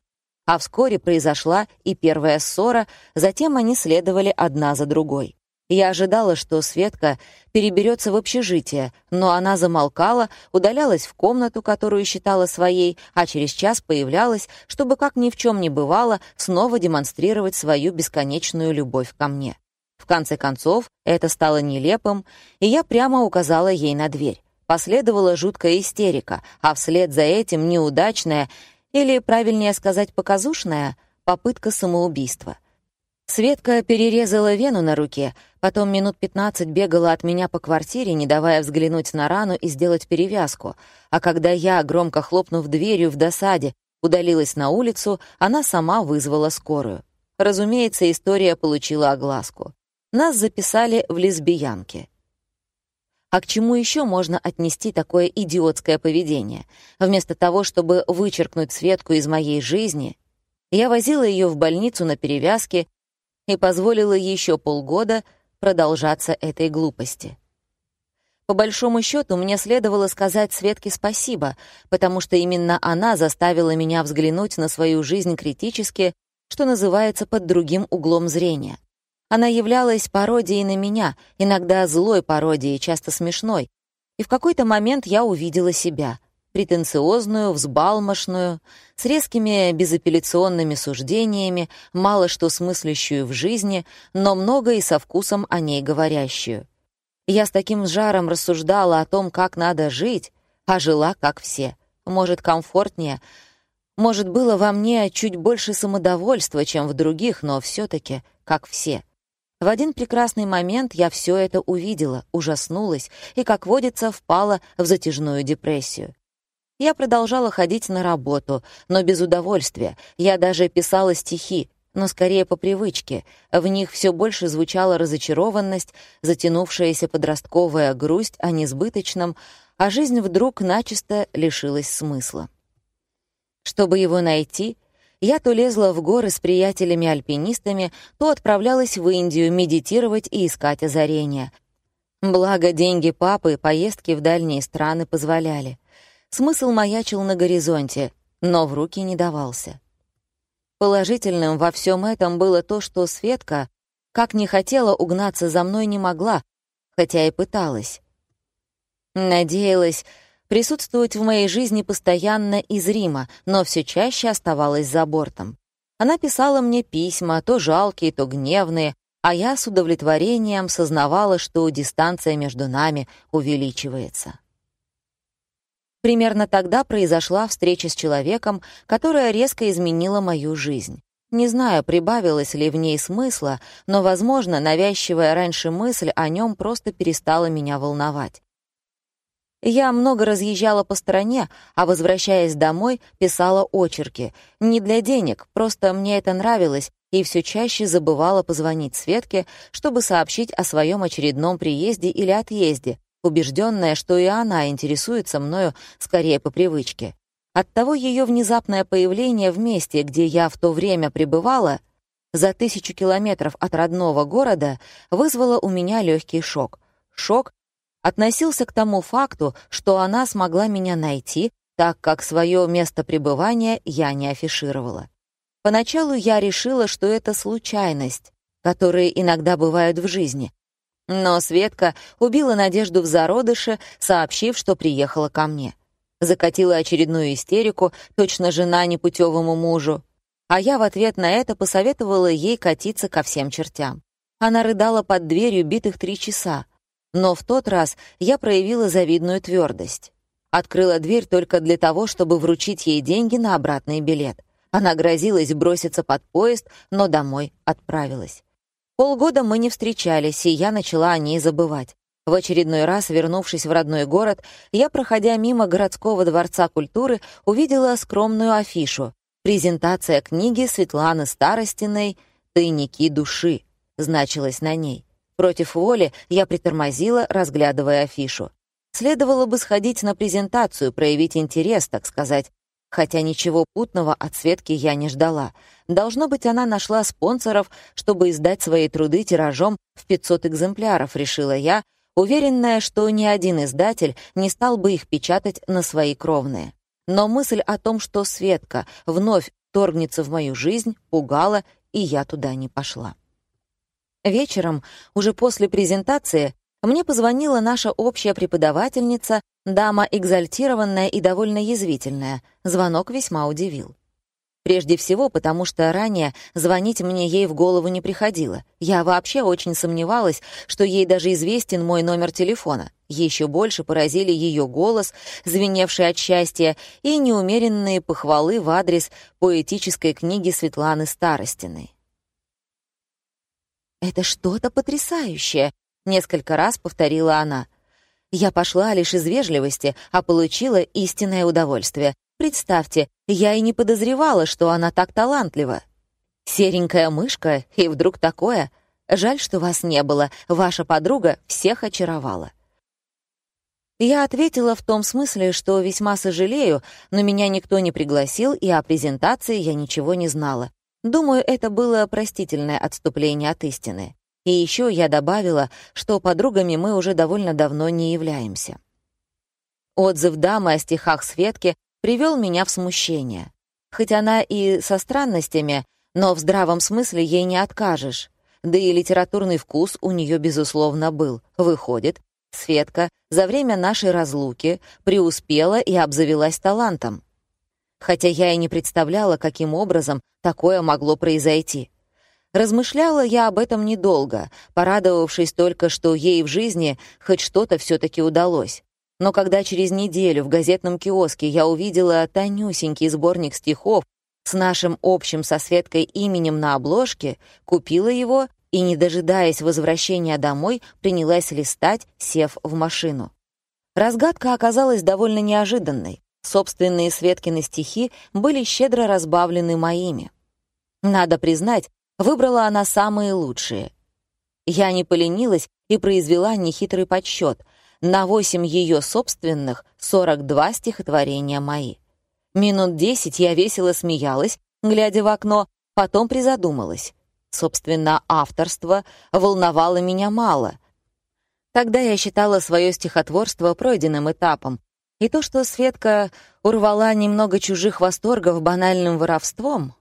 А вскоре произошла и первая ссора, затем они следовали одна за другой. Я ожидала, что Светка переберется в общежитие, но она замолкала, удалялась в комнату, которую считала своей, а через час появлялась, чтобы, как ни в чем не бывало, снова демонстрировать свою бесконечную любовь ко мне. В конце концов, это стало нелепым, и я прямо указала ей на дверь. Последовала жуткая истерика, а вслед за этим неудачная, или, правильнее сказать, показушная, попытка самоубийства. Светка перерезала вену на руке, потом минут пятнадцать бегала от меня по квартире, не давая взглянуть на рану и сделать перевязку, а когда я, громко хлопнув дверью в досаде, удалилась на улицу, она сама вызвала скорую. Разумеется, история получила огласку. Нас записали в лесбиянки. А к чему еще можно отнести такое идиотское поведение? Вместо того, чтобы вычеркнуть Светку из моей жизни, я возила ее в больницу на перевязке и позволила еще полгода продолжаться этой глупости. По большому счету, мне следовало сказать Светке спасибо, потому что именно она заставила меня взглянуть на свою жизнь критически, что называется, под другим углом зрения. Она являлась пародией на меня, иногда злой пародией, часто смешной. И в какой-то момент я увидела себя претенциозную, взбалмошную, с резкими безапелляционными суждениями, мало что смыслящую в жизни, но много и со вкусом о ней говорящую. Я с таким жаром рассуждала о том, как надо жить, а жила как все. Может, комфортнее, может, было во мне чуть больше самодовольства, чем в других, но все таки как все. В один прекрасный момент я все это увидела, ужаснулась и, как водится, впала в затяжную депрессию. Я продолжала ходить на работу, но без удовольствия. Я даже писала стихи, но скорее по привычке. В них все больше звучала разочарованность, затянувшаяся подростковая грусть о несбыточном, а жизнь вдруг начисто лишилась смысла. Чтобы его найти, я то лезла в горы с приятелями-альпинистами, то отправлялась в Индию медитировать и искать озарения. Благо, деньги папы поездки в дальние страны позволяли. Смысл маячил на горизонте, но в руки не давался. Положительным во всем этом было то, что Светка, как не хотела угнаться за мной, не могла, хотя и пыталась. Надеялась присутствовать в моей жизни постоянно и зримо, но все чаще оставалась за бортом. Она писала мне письма, то жалкие, то гневные, а я с удовлетворением сознавала, что дистанция между нами увеличивается. Примерно тогда произошла встреча с человеком, которая резко изменила мою жизнь. Не знаю, прибавилось ли в ней смысла, но, возможно, навязчивая раньше мысль о нем просто перестала меня волновать. Я много разъезжала по стране, а, возвращаясь домой, писала очерки. Не для денег, просто мне это нравилось, и все чаще забывала позвонить Светке, чтобы сообщить о своем очередном приезде или отъезде, убежденная, что и она интересуется мною скорее по привычке. Оттого ее внезапное появление в месте, где я в то время пребывала, за тысячу километров от родного города, вызвало у меня легкий шок. Шок относился к тому факту, что она смогла меня найти, так как свое место пребывания я не афишировала. Поначалу я решила, что это случайность, которые иногда бывают в жизни, но Светка убила надежду в зародыше, сообщив, что приехала ко мне. Закатила очередную истерику, точно жена непутевому мужу. А я в ответ на это посоветовала ей катиться ко всем чертям. Она рыдала под дверью битых три часа. Но в тот раз я проявила завидную твердость. Открыла дверь только для того, чтобы вручить ей деньги на обратный билет. Она грозилась броситься под поезд, но домой отправилась. Полгода мы не встречались, и я начала о ней забывать. В очередной раз, вернувшись в родной город, я, проходя мимо городского дворца культуры, увидела скромную афишу. Презентация книги Светланы Старостиной «Тайники души» значилась на ней. Против воли я притормозила, разглядывая афишу. Следовало бы сходить на презентацию, проявить интерес, так сказать. Хотя ничего путного от Светки я не ждала. Должно быть, она нашла спонсоров, чтобы издать свои труды тиражом в 500 экземпляров, решила я, уверенная, что ни один издатель не стал бы их печатать на свои кровные. Но мысль о том, что Светка вновь торгнется в мою жизнь, пугала, и я туда не пошла. Вечером, уже после презентации, мне позвонила наша общая преподавательница, дама экзальтированная и довольно язвительная. Звонок весьма удивил. Прежде всего, потому что ранее звонить мне ей в голову не приходило. Я вообще очень сомневалась, что ей даже известен мой номер телефона. Еще больше поразили ее голос, звеневший от счастья, и неумеренные похвалы в адрес поэтической книги Светланы Старостиной. «Это что-то потрясающее!» — несколько раз повторила она. Я пошла лишь из вежливости, а получила истинное удовольствие. Представьте, я и не подозревала, что она так талантлива. Серенькая мышка, и вдруг такое. Жаль, что вас не было, ваша подруга всех очаровала. Я ответила в том смысле, что весьма сожалею, но меня никто не пригласил, и о презентации я ничего не знала. Думаю, это было простительное отступление от истины. И еще я добавила, что подругами мы уже довольно давно не являемся. Отзыв дамы о стихах Светки привел меня в смущение. Хоть она и со странностями, но в здравом смысле ей не откажешь. Да и литературный вкус у нее, безусловно, был. Выходит, Светка за время нашей разлуки преуспела и обзавелась талантом. Хотя я и не представляла, каким образом такое могло произойти. Размышляла я об этом недолго, порадовавшись только, что ей в жизни хоть что-то все-таки удалось. Но когда через неделю в газетном киоске я увидела тонюсенький сборник стихов с нашим общим со Светкой именем на обложке, купила его и, не дожидаясь возвращения домой, принялась листать, сев в машину. Разгадка оказалась довольно неожиданной. Собственные Светкины стихи были щедро разбавлены моими. Надо признать, Выбрала она самые лучшие. Я не поленилась и произвела нехитрый подсчет. На восемь ее собственных — 42 стихотворения мои. Минут десять я весело смеялась, глядя в окно, потом призадумалась. Собственно, авторство волновало меня мало. Тогда я считала свое стихотворство пройденным этапом, и то, что Светка урвала немного чужих восторгов банальным воровством,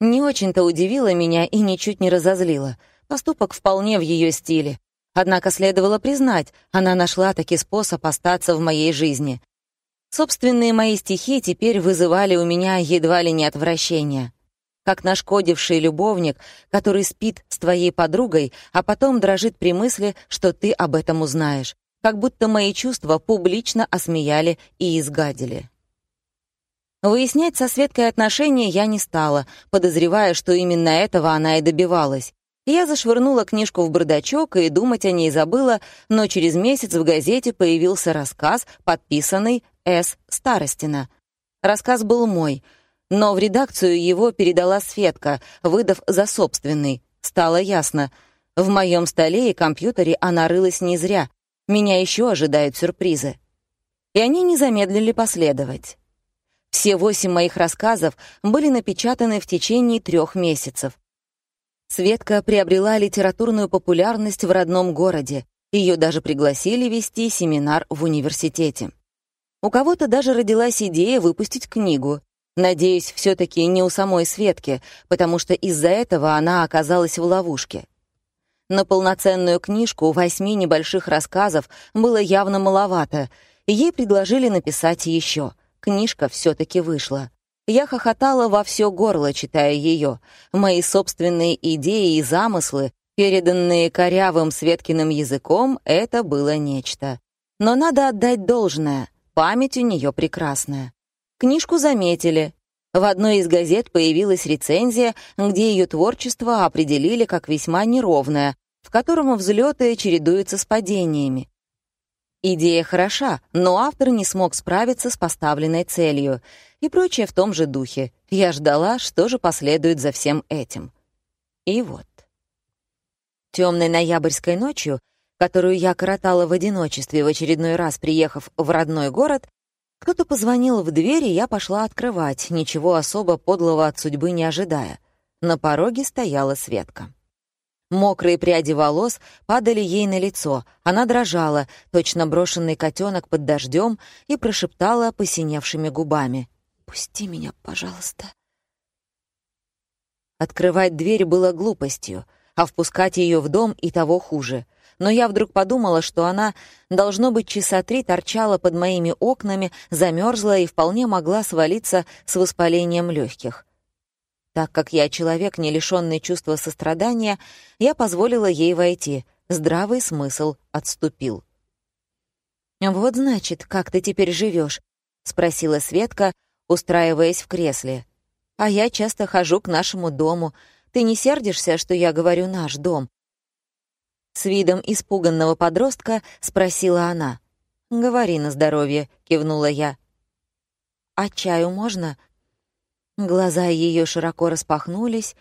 не очень-то удивило меня и ничуть не разозлило. Поступок вполне в ее стиле. Однако следовало признать, она нашла таки способ остаться в моей жизни. Собственные мои стихи теперь вызывали у меня едва ли не отвращение. Как нашкодивший любовник, который спит с твоей подругой, а потом дрожит при мысли, что ты об этом узнаешь. Как будто мои чувства публично осмеяли и изгадили. Выяснять со Светкой отношения я не стала, подозревая, что именно этого она и добивалась. Я зашвырнула книжку в бардачок и думать о ней забыла, но через месяц в газете появился рассказ, подписанный С. Старостина. Рассказ был мой, но в редакцию его передала Светка, выдав за собственный. Стало ясно. В моем столе и компьютере она рылась не зря. Меня еще ожидают сюрпризы. И они не замедлили последовать. Все восемь моих рассказов были напечатаны в течение трех месяцев. Светка приобрела литературную популярность в родном городе. Ее даже пригласили вести семинар в университете. У кого-то даже родилась идея выпустить книгу. Надеюсь, все-таки не у самой Светки, потому что из-за этого она оказалась в ловушке. На полноценную книжку восьми небольших рассказов было явно маловато, ей предложили написать еще — Книжка все-таки вышла. Я хохотала во все горло, читая ее. Мои собственные идеи и замыслы, переданные корявым Светкиным языком, это было нечто. Но надо отдать должное. Память у нее прекрасная. Книжку заметили. В одной из газет появилась рецензия, где ее творчество определили как весьма неровное, в котором взлеты чередуются с падениями. Идея хороша, но автор не смог справиться с поставленной целью и прочее в том же духе. Я ждала, что же последует за всем этим. И вот. Темной ноябрьской ночью, которую я коротала в одиночестве в очередной раз, приехав в родной город, кто-то позвонил в дверь, и я пошла открывать, ничего особо подлого от судьбы не ожидая. На пороге стояла Светка. Мокрые пряди волос падали ей на лицо. Она дрожала, точно брошенный котенок под дождем, и прошептала посиневшими губами. «Пусти меня, пожалуйста». Открывать дверь было глупостью, а впускать ее в дом и того хуже но я вдруг подумала, что она, должно быть, часа три торчала под моими окнами, замерзла и вполне могла свалиться с воспалением легких. Так как я человек, не лишенный чувства сострадания, я позволила ей войти. Здравый смысл отступил. «Вот, значит, как ты теперь живешь? спросила Светка, устраиваясь в кресле. «А я часто хожу к нашему дому. Ты не сердишься, что я говорю «наш дом»? С видом испуганного подростка спросила она. «Говори на здоровье», — кивнула я. «А чаю можно?» Глаза ее широко распахнулись,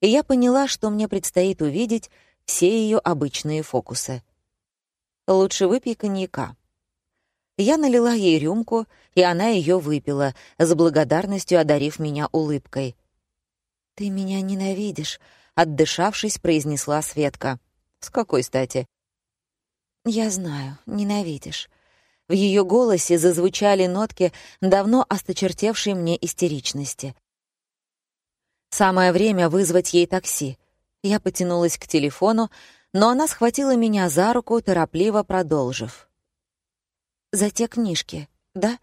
и я поняла, что мне предстоит увидеть все ее обычные фокусы. «Лучше выпей коньяка». Я налила ей рюмку, и она ее выпила, с благодарностью одарив меня улыбкой. «Ты меня ненавидишь», — отдышавшись, произнесла Светка. С какой стати? Я знаю, ненавидишь. В ее голосе зазвучали нотки давно осточертевшей мне истеричности. Самое время вызвать ей такси. Я потянулась к телефону, но она схватила меня за руку, торопливо продолжив. «За те книжки, да?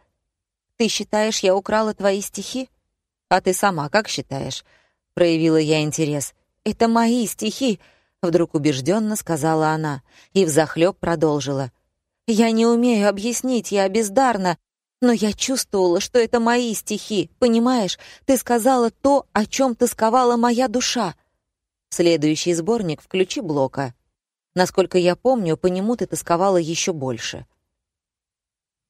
Ты считаешь, я украла твои стихи? А ты сама как считаешь?» — проявила я интерес. «Это мои стихи!» Вдруг убежденно сказала она и взахлеб продолжила. «Я не умею объяснить, я бездарна, но я чувствовала, что это мои стихи, понимаешь? Ты сказала то, о чем тосковала моя душа». Следующий сборник «Включи Блока». Насколько я помню, по нему ты тосковала еще больше.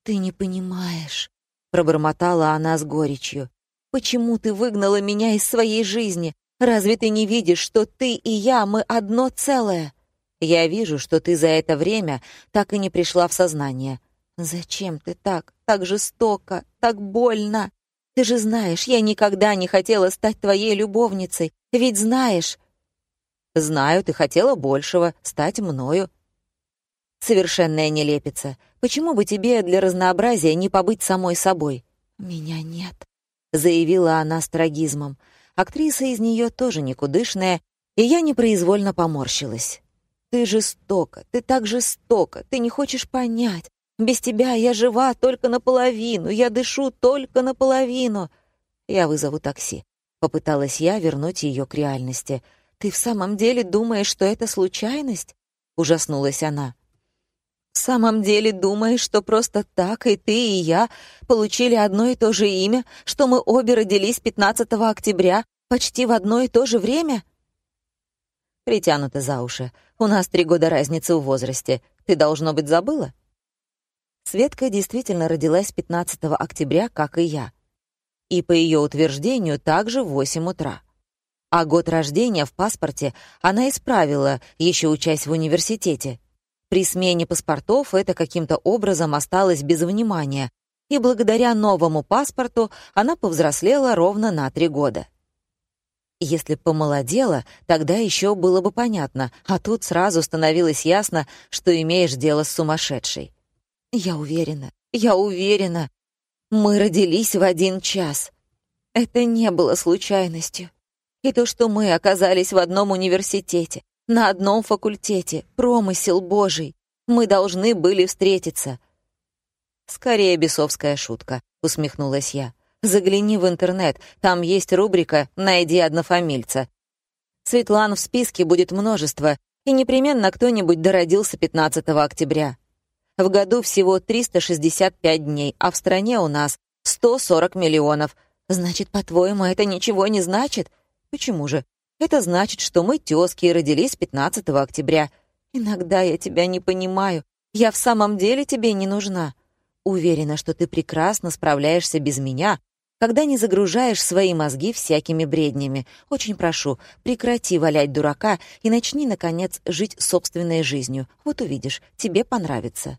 «Ты не понимаешь», — пробормотала она с горечью. «Почему ты выгнала меня из своей жизни? Разве ты не видишь, что ты и я, мы одно целое? Я вижу, что ты за это время так и не пришла в сознание. Зачем ты так, так жестоко, так больно? Ты же знаешь, я никогда не хотела стать твоей любовницей, ведь знаешь... Знаю, ты хотела большего, стать мною. Совершенная нелепица. Почему бы тебе для разнообразия не побыть самой собой? Меня нет, заявила она с трагизмом. Актриса из нее тоже никудышная, и я непроизвольно поморщилась. «Ты жестока, ты так жестока, ты не хочешь понять. Без тебя я жива только наполовину, я дышу только наполовину. Я вызову такси». Попыталась я вернуть ее к реальности. «Ты в самом деле думаешь, что это случайность?» Ужаснулась она. «В самом деле думаешь, что просто так и ты, и я получили одно и то же имя, что мы обе родились 15 октября, почти в одно и то же время?» Притянуто за уши. «У нас три года разницы в возрасте. Ты, должно быть, забыла?» Светка действительно родилась 15 октября, как и я. И по ее утверждению также в 8 утра. А год рождения в паспорте она исправила, еще учась в университете. При смене паспортов это каким-то образом осталось без внимания, и благодаря новому паспорту она повзрослела ровно на три года. Если помолодела, тогда еще было бы понятно, а тут сразу становилось ясно, что имеешь дело с сумасшедшей. Я уверена, я уверена. Мы родились в один час. Это не было случайностью. И то, что мы оказались в одном университете, на одном факультете, промысел Божий. Мы должны были встретиться. Скорее бесовская шутка, усмехнулась я. Загляни в интернет, там есть рубрика «Найди однофамильца». Светлан в списке будет множество, и непременно кто-нибудь дородился 15 октября. В году всего 365 дней, а в стране у нас 140 миллионов. Значит, по-твоему, это ничего не значит? Почему же? Это значит, что мы тёзки и родились 15 октября. Иногда я тебя не понимаю. Я в самом деле тебе не нужна. Уверена, что ты прекрасно справляешься без меня, когда не загружаешь свои мозги всякими бреднями. Очень прошу, прекрати валять дурака и начни, наконец, жить собственной жизнью. Вот увидишь, тебе понравится.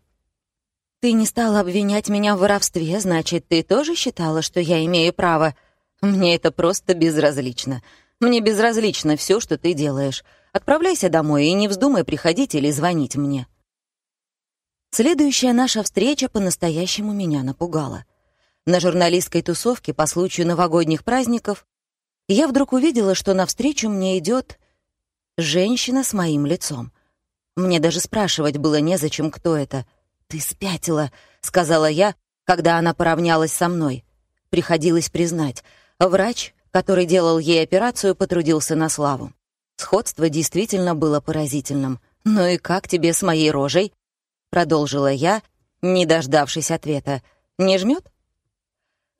Ты не стала обвинять меня в воровстве, значит, ты тоже считала, что я имею право? Мне это просто безразлично. Мне безразлично все, что ты делаешь. Отправляйся домой и не вздумай приходить или звонить мне. Следующая наша встреча по-настоящему меня напугала. На журналистской тусовке по случаю новогодних праздников я вдруг увидела, что навстречу мне идет женщина с моим лицом. Мне даже спрашивать было незачем, кто это. «Ты спятила», — сказала я, когда она поравнялась со мной. Приходилось признать, врач, который делал ей операцию, потрудился на славу. Сходство действительно было поразительным. «Ну и как тебе с моей рожей?» — продолжила я, не дождавшись ответа. «Не жмет?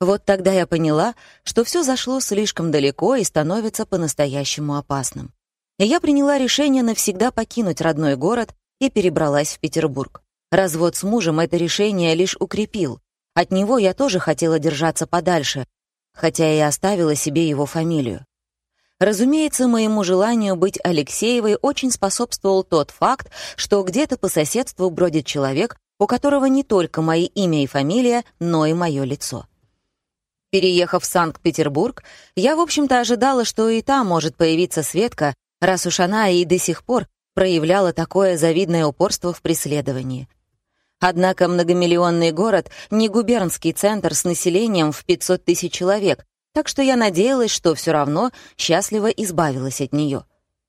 Вот тогда я поняла, что все зашло слишком далеко и становится по-настоящему опасным. И я приняла решение навсегда покинуть родной город и перебралась в Петербург. Развод с мужем это решение лишь укрепил. От него я тоже хотела держаться подальше, хотя и оставила себе его фамилию. Разумеется, моему желанию быть Алексеевой очень способствовал тот факт, что где-то по соседству бродит человек, у которого не только мои имя и фамилия, но и мое лицо. Переехав в Санкт-Петербург, я, в общем-то, ожидала, что и там может появиться Светка, раз уж она и до сих пор проявляла такое завидное упорство в преследовании. Однако многомиллионный город — не губернский центр с населением в 500 тысяч человек, так что я надеялась, что все равно счастливо избавилась от нее.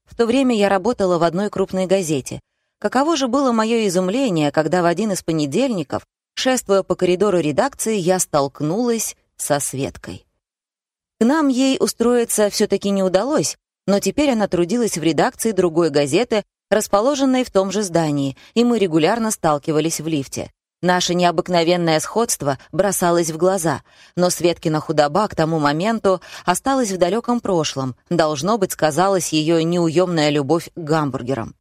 В то время я работала в одной крупной газете. Каково же было мое изумление, когда в один из понедельников, шествуя по коридору редакции, я столкнулась со Светкой. К нам ей устроиться все-таки не удалось, но теперь она трудилась в редакции другой газеты, расположенной в том же здании, и мы регулярно сталкивались в лифте. Наше необыкновенное сходство бросалось в глаза, но Светкина худоба к тому моменту осталась в далеком прошлом, должно быть, сказалась ее неуемная любовь к гамбургерам.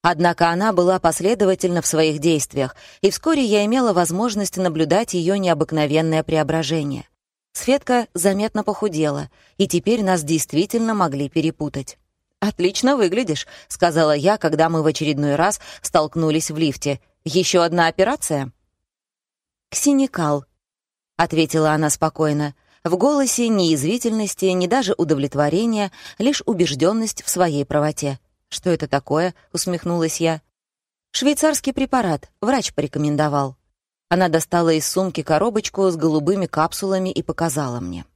Однако она была последовательна в своих действиях, и вскоре я имела возможность наблюдать ее необыкновенное преображение. Светка заметно похудела, и теперь нас действительно могли перепутать. «Отлично выглядишь», — сказала я, когда мы в очередной раз столкнулись в лифте. «Еще одна операция?» «Ксеникал», — ответила она спокойно. В голосе ни язвительности, ни даже удовлетворения, лишь убежденность в своей правоте. «Что это такое?» — усмехнулась я. «Швейцарский препарат. Врач порекомендовал». Она достала из сумки коробочку с голубыми капсулами и показала мне.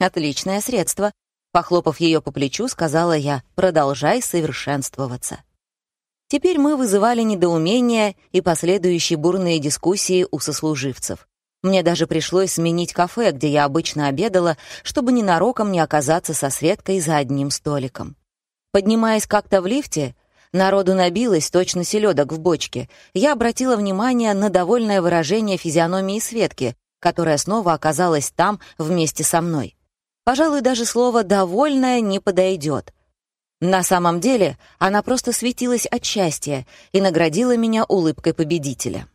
«Отличное средство», — похлопав ее по плечу, сказала я, «продолжай совершенствоваться». Теперь мы вызывали недоумение и последующие бурные дискуссии у сослуживцев. Мне даже пришлось сменить кафе, где я обычно обедала, чтобы ненароком не оказаться со Светкой за одним столиком. Поднимаясь как-то в лифте, Народу набилось, точно селедок в бочке. Я обратила внимание на довольное выражение физиономии Светки, которая снова оказалась там вместе со мной. Пожалуй, даже слово «довольная» не подойдет. На самом деле, она просто светилась от счастья и наградила меня улыбкой победителя.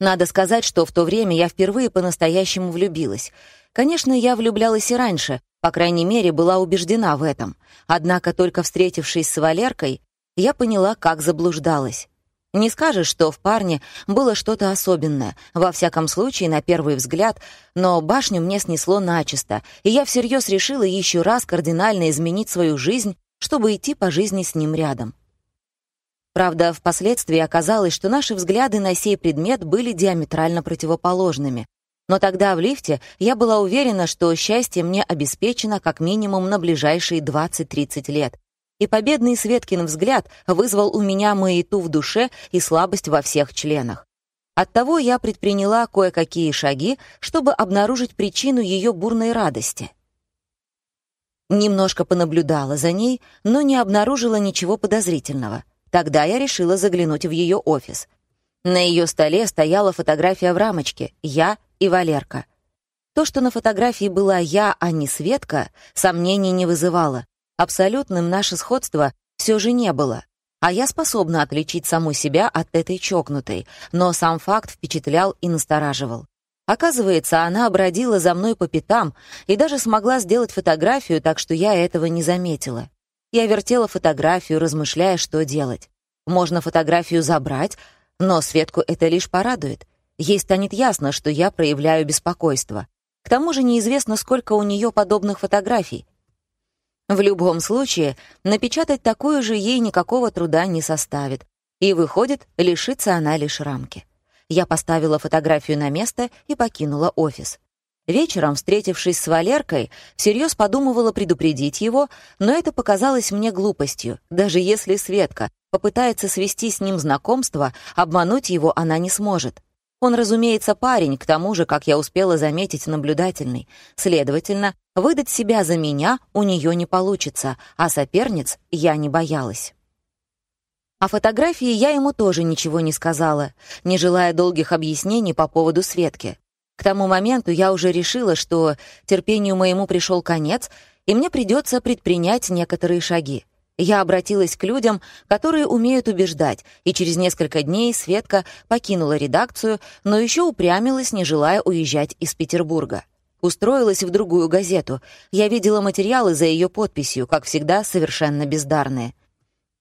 Надо сказать, что в то время я впервые по-настоящему влюбилась. Конечно, я влюблялась и раньше, по крайней мере, была убеждена в этом. Однако только встретившись с Валеркой, я поняла, как заблуждалась. Не скажешь, что в парне было что-то особенное, во всяком случае, на первый взгляд, но башню мне снесло начисто, и я всерьез решила еще раз кардинально изменить свою жизнь, чтобы идти по жизни с ним рядом. Правда, впоследствии оказалось, что наши взгляды на сей предмет были диаметрально противоположными. Но тогда в лифте я была уверена, что счастье мне обеспечено как минимум на ближайшие 20-30 лет. И победный Светкин взгляд вызвал у меня маяту в душе и слабость во всех членах. Оттого я предприняла кое-какие шаги, чтобы обнаружить причину ее бурной радости. Немножко понаблюдала за ней, но не обнаружила ничего подозрительного. Тогда я решила заглянуть в ее офис. На ее столе стояла фотография в рамочке «Я и Валерка». То, что на фотографии была я, а не Светка, сомнений не вызывало. Абсолютным наше сходство все же не было. А я способна отличить саму себя от этой чокнутой, но сам факт впечатлял и настораживал. Оказывается, она обродила за мной по пятам и даже смогла сделать фотографию, так что я этого не заметила. Я вертела фотографию, размышляя, что делать. Можно фотографию забрать, но Светку это лишь порадует. Ей станет ясно, что я проявляю беспокойство. К тому же неизвестно, сколько у нее подобных фотографий. В любом случае, напечатать такую же ей никакого труда не составит. И выходит, лишится она лишь рамки. Я поставила фотографию на место и покинула офис. Вечером, встретившись с Валеркой, всерьез подумывала предупредить его, но это показалось мне глупостью. Даже если Светка попытается свести с ним знакомство, обмануть его она не сможет. Он, разумеется, парень, к тому же, как я успела заметить, наблюдательный. Следовательно, выдать себя за меня у нее не получится, а соперниц я не боялась. О фотографии я ему тоже ничего не сказала, не желая долгих объяснений по поводу Светки. К тому моменту я уже решила, что терпению моему пришел конец, и мне придется предпринять некоторые шаги. Я обратилась к людям, которые умеют убеждать, и через несколько дней Светка покинула редакцию, но еще упрямилась, не желая уезжать из Петербурга. Устроилась в другую газету. Я видела материалы за ее подписью, как всегда, совершенно бездарные.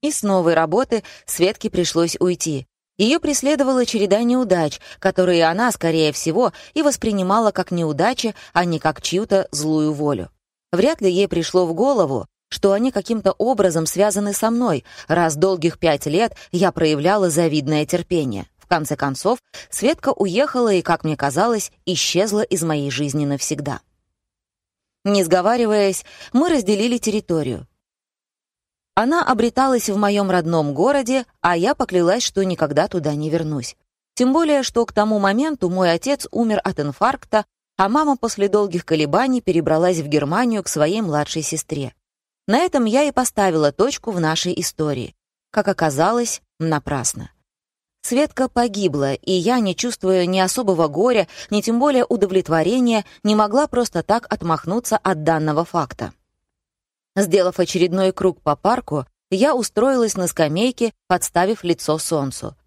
И с новой работы Светке пришлось уйти. Ее преследовала череда неудач, которые она, скорее всего, и воспринимала как неудачи, а не как чью-то злую волю. Вряд ли ей пришло в голову, что они каким-то образом связаны со мной, раз долгих пять лет я проявляла завидное терпение. В конце концов, Светка уехала и, как мне казалось, исчезла из моей жизни навсегда. Не сговариваясь, мы разделили территорию. Она обреталась в моем родном городе, а я поклялась, что никогда туда не вернусь. Тем более, что к тому моменту мой отец умер от инфаркта, а мама после долгих колебаний перебралась в Германию к своей младшей сестре. На этом я и поставила точку в нашей истории. Как оказалось, напрасно. Светка погибла, и я, не чувствуя ни особого горя, ни тем более удовлетворения, не могла просто так отмахнуться от данного факта. Сделав очередной круг по парку, я устроилась на скамейке, подставив лицо солнцу.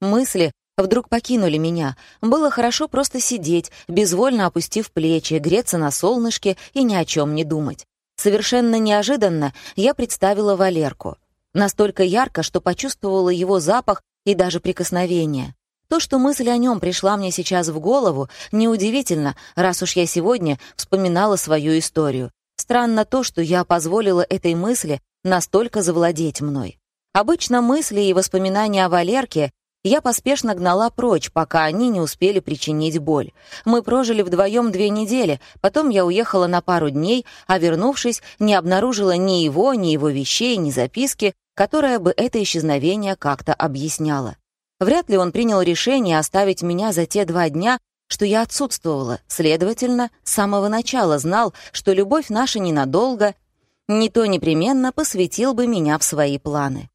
Мысли вдруг покинули меня. Было хорошо просто сидеть, безвольно опустив плечи, греться на солнышке и ни о чем не думать. Совершенно неожиданно я представила Валерку. Настолько ярко, что почувствовала его запах и даже прикосновение. То, что мысль о нем пришла мне сейчас в голову, неудивительно, раз уж я сегодня вспоминала свою историю. Странно то, что я позволила этой мысли настолько завладеть мной. Обычно мысли и воспоминания о Валерке я поспешно гнала прочь, пока они не успели причинить боль. Мы прожили вдвоем две недели, потом я уехала на пару дней, а вернувшись, не обнаружила ни его, ни его вещей, ни записки, которая бы это исчезновение как-то объясняла. Вряд ли он принял решение оставить меня за те два дня, что я отсутствовала, следовательно, с самого начала знал, что любовь наша ненадолго, не то непременно посвятил бы меня в свои планы.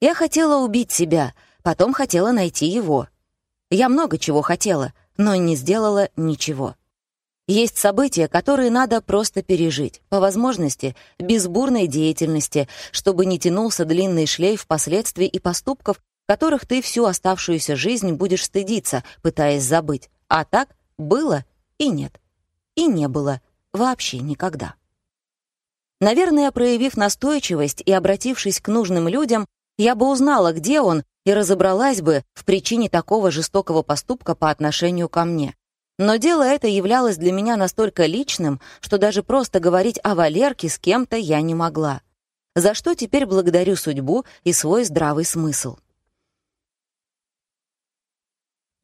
Я хотела убить себя — Потом хотела найти его. Я много чего хотела, но не сделала ничего. Есть события, которые надо просто пережить, по возможности, без бурной деятельности, чтобы не тянулся длинный шлейф последствий и поступков, которых ты всю оставшуюся жизнь будешь стыдиться, пытаясь забыть. А так было и нет. И не было вообще никогда. Наверное, проявив настойчивость и обратившись к нужным людям, я бы узнала, где он, и разобралась бы в причине такого жестокого поступка по отношению ко мне. Но дело это являлось для меня настолько личным, что даже просто говорить о Валерке с кем-то я не могла. За что теперь благодарю судьбу и свой здравый смысл.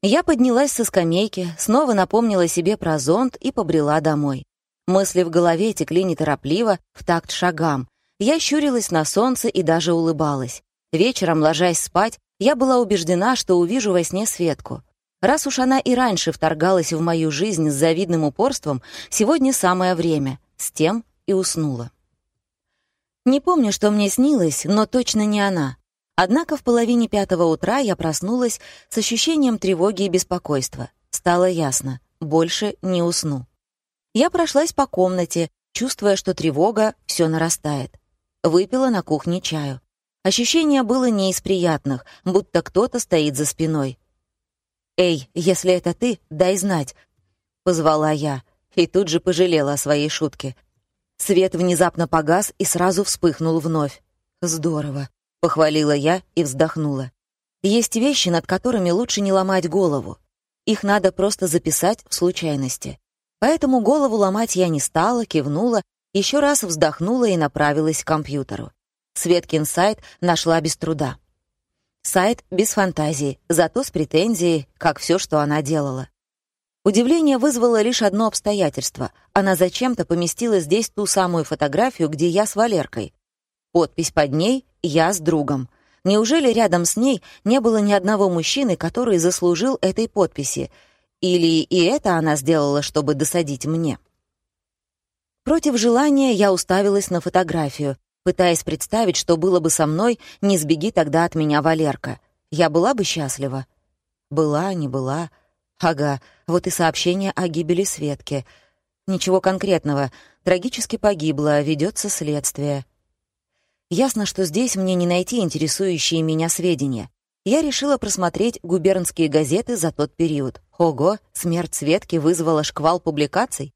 Я поднялась со скамейки, снова напомнила себе про зонт и побрела домой. Мысли в голове текли неторопливо, в такт шагам. Я щурилась на солнце и даже улыбалась. Вечером, ложась спать, я была убеждена, что увижу во сне Светку. Раз уж она и раньше вторгалась в мою жизнь с завидным упорством, сегодня самое время. С тем и уснула. Не помню, что мне снилось, но точно не она. Однако в половине пятого утра я проснулась с ощущением тревоги и беспокойства. Стало ясно, больше не усну. Я прошлась по комнате, чувствуя, что тревога все нарастает. Выпила на кухне чаю. Ощущение было не из приятных, будто кто-то стоит за спиной. «Эй, если это ты, дай знать», — позвала я, и тут же пожалела о своей шутке. Свет внезапно погас и сразу вспыхнул вновь. «Здорово», — похвалила я и вздохнула. «Есть вещи, над которыми лучше не ломать голову. Их надо просто записать в случайности. Поэтому голову ломать я не стала, кивнула, еще раз вздохнула и направилась к компьютеру. Светкин сайт нашла без труда. Сайт без фантазии, зато с претензией, как все, что она делала. Удивление вызвало лишь одно обстоятельство. Она зачем-то поместила здесь ту самую фотографию, где я с Валеркой. Подпись под ней «Я с другом». Неужели рядом с ней не было ни одного мужчины, который заслужил этой подписи? Или и это она сделала, чтобы досадить мне? Против желания я уставилась на фотографию, пытаясь представить, что было бы со мной, не сбеги тогда от меня Валерка. Я была бы счастлива? Была, не была. Ага, вот и сообщение о гибели Светки. Ничего конкретного. Трагически погибла, ведется следствие. Ясно, что здесь мне не найти интересующие меня сведения. Я решила просмотреть губернские газеты за тот период. Ого, смерть Светки вызвала шквал публикаций.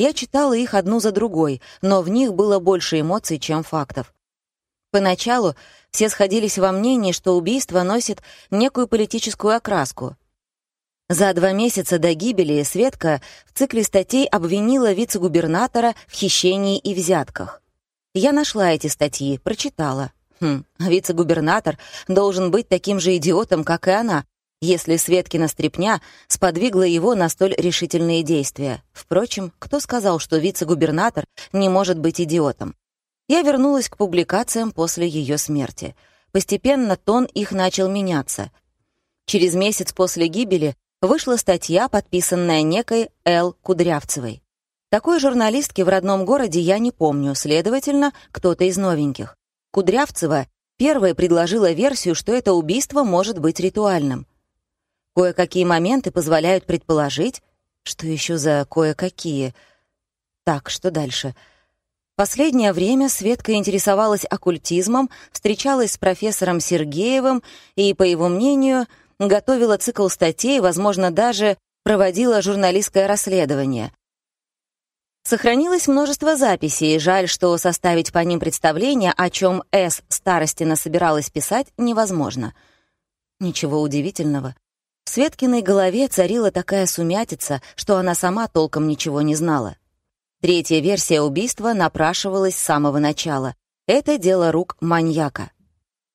Я читала их одну за другой, но в них было больше эмоций, чем фактов. Поначалу все сходились во мнении, что убийство носит некую политическую окраску. За два месяца до гибели Светка в цикле статей обвинила вице-губернатора в хищении и взятках. Я нашла эти статьи, прочитала. Хм, вице-губернатор должен быть таким же идиотом, как и она, если Светкина стряпня сподвигла его на столь решительные действия. Впрочем, кто сказал, что вице-губернатор не может быть идиотом? Я вернулась к публикациям после ее смерти. Постепенно тон их начал меняться. Через месяц после гибели вышла статья, подписанная некой Л. Кудрявцевой. Такой журналистки в родном городе я не помню, следовательно, кто-то из новеньких. Кудрявцева первая предложила версию, что это убийство может быть ритуальным. Кое-какие моменты позволяют предположить, что еще за кое-какие. Так, что дальше? Последнее время Светка интересовалась оккультизмом, встречалась с профессором Сергеевым и, по его мнению, готовила цикл статей, возможно, даже проводила журналистское расследование. Сохранилось множество записей, жаль, что составить по ним представление, о чем С. Старостина собиралась писать, невозможно. Ничего удивительного. В Светкиной голове царила такая сумятица, что она сама толком ничего не знала. Третья версия убийства напрашивалась с самого начала. Это дело рук маньяка.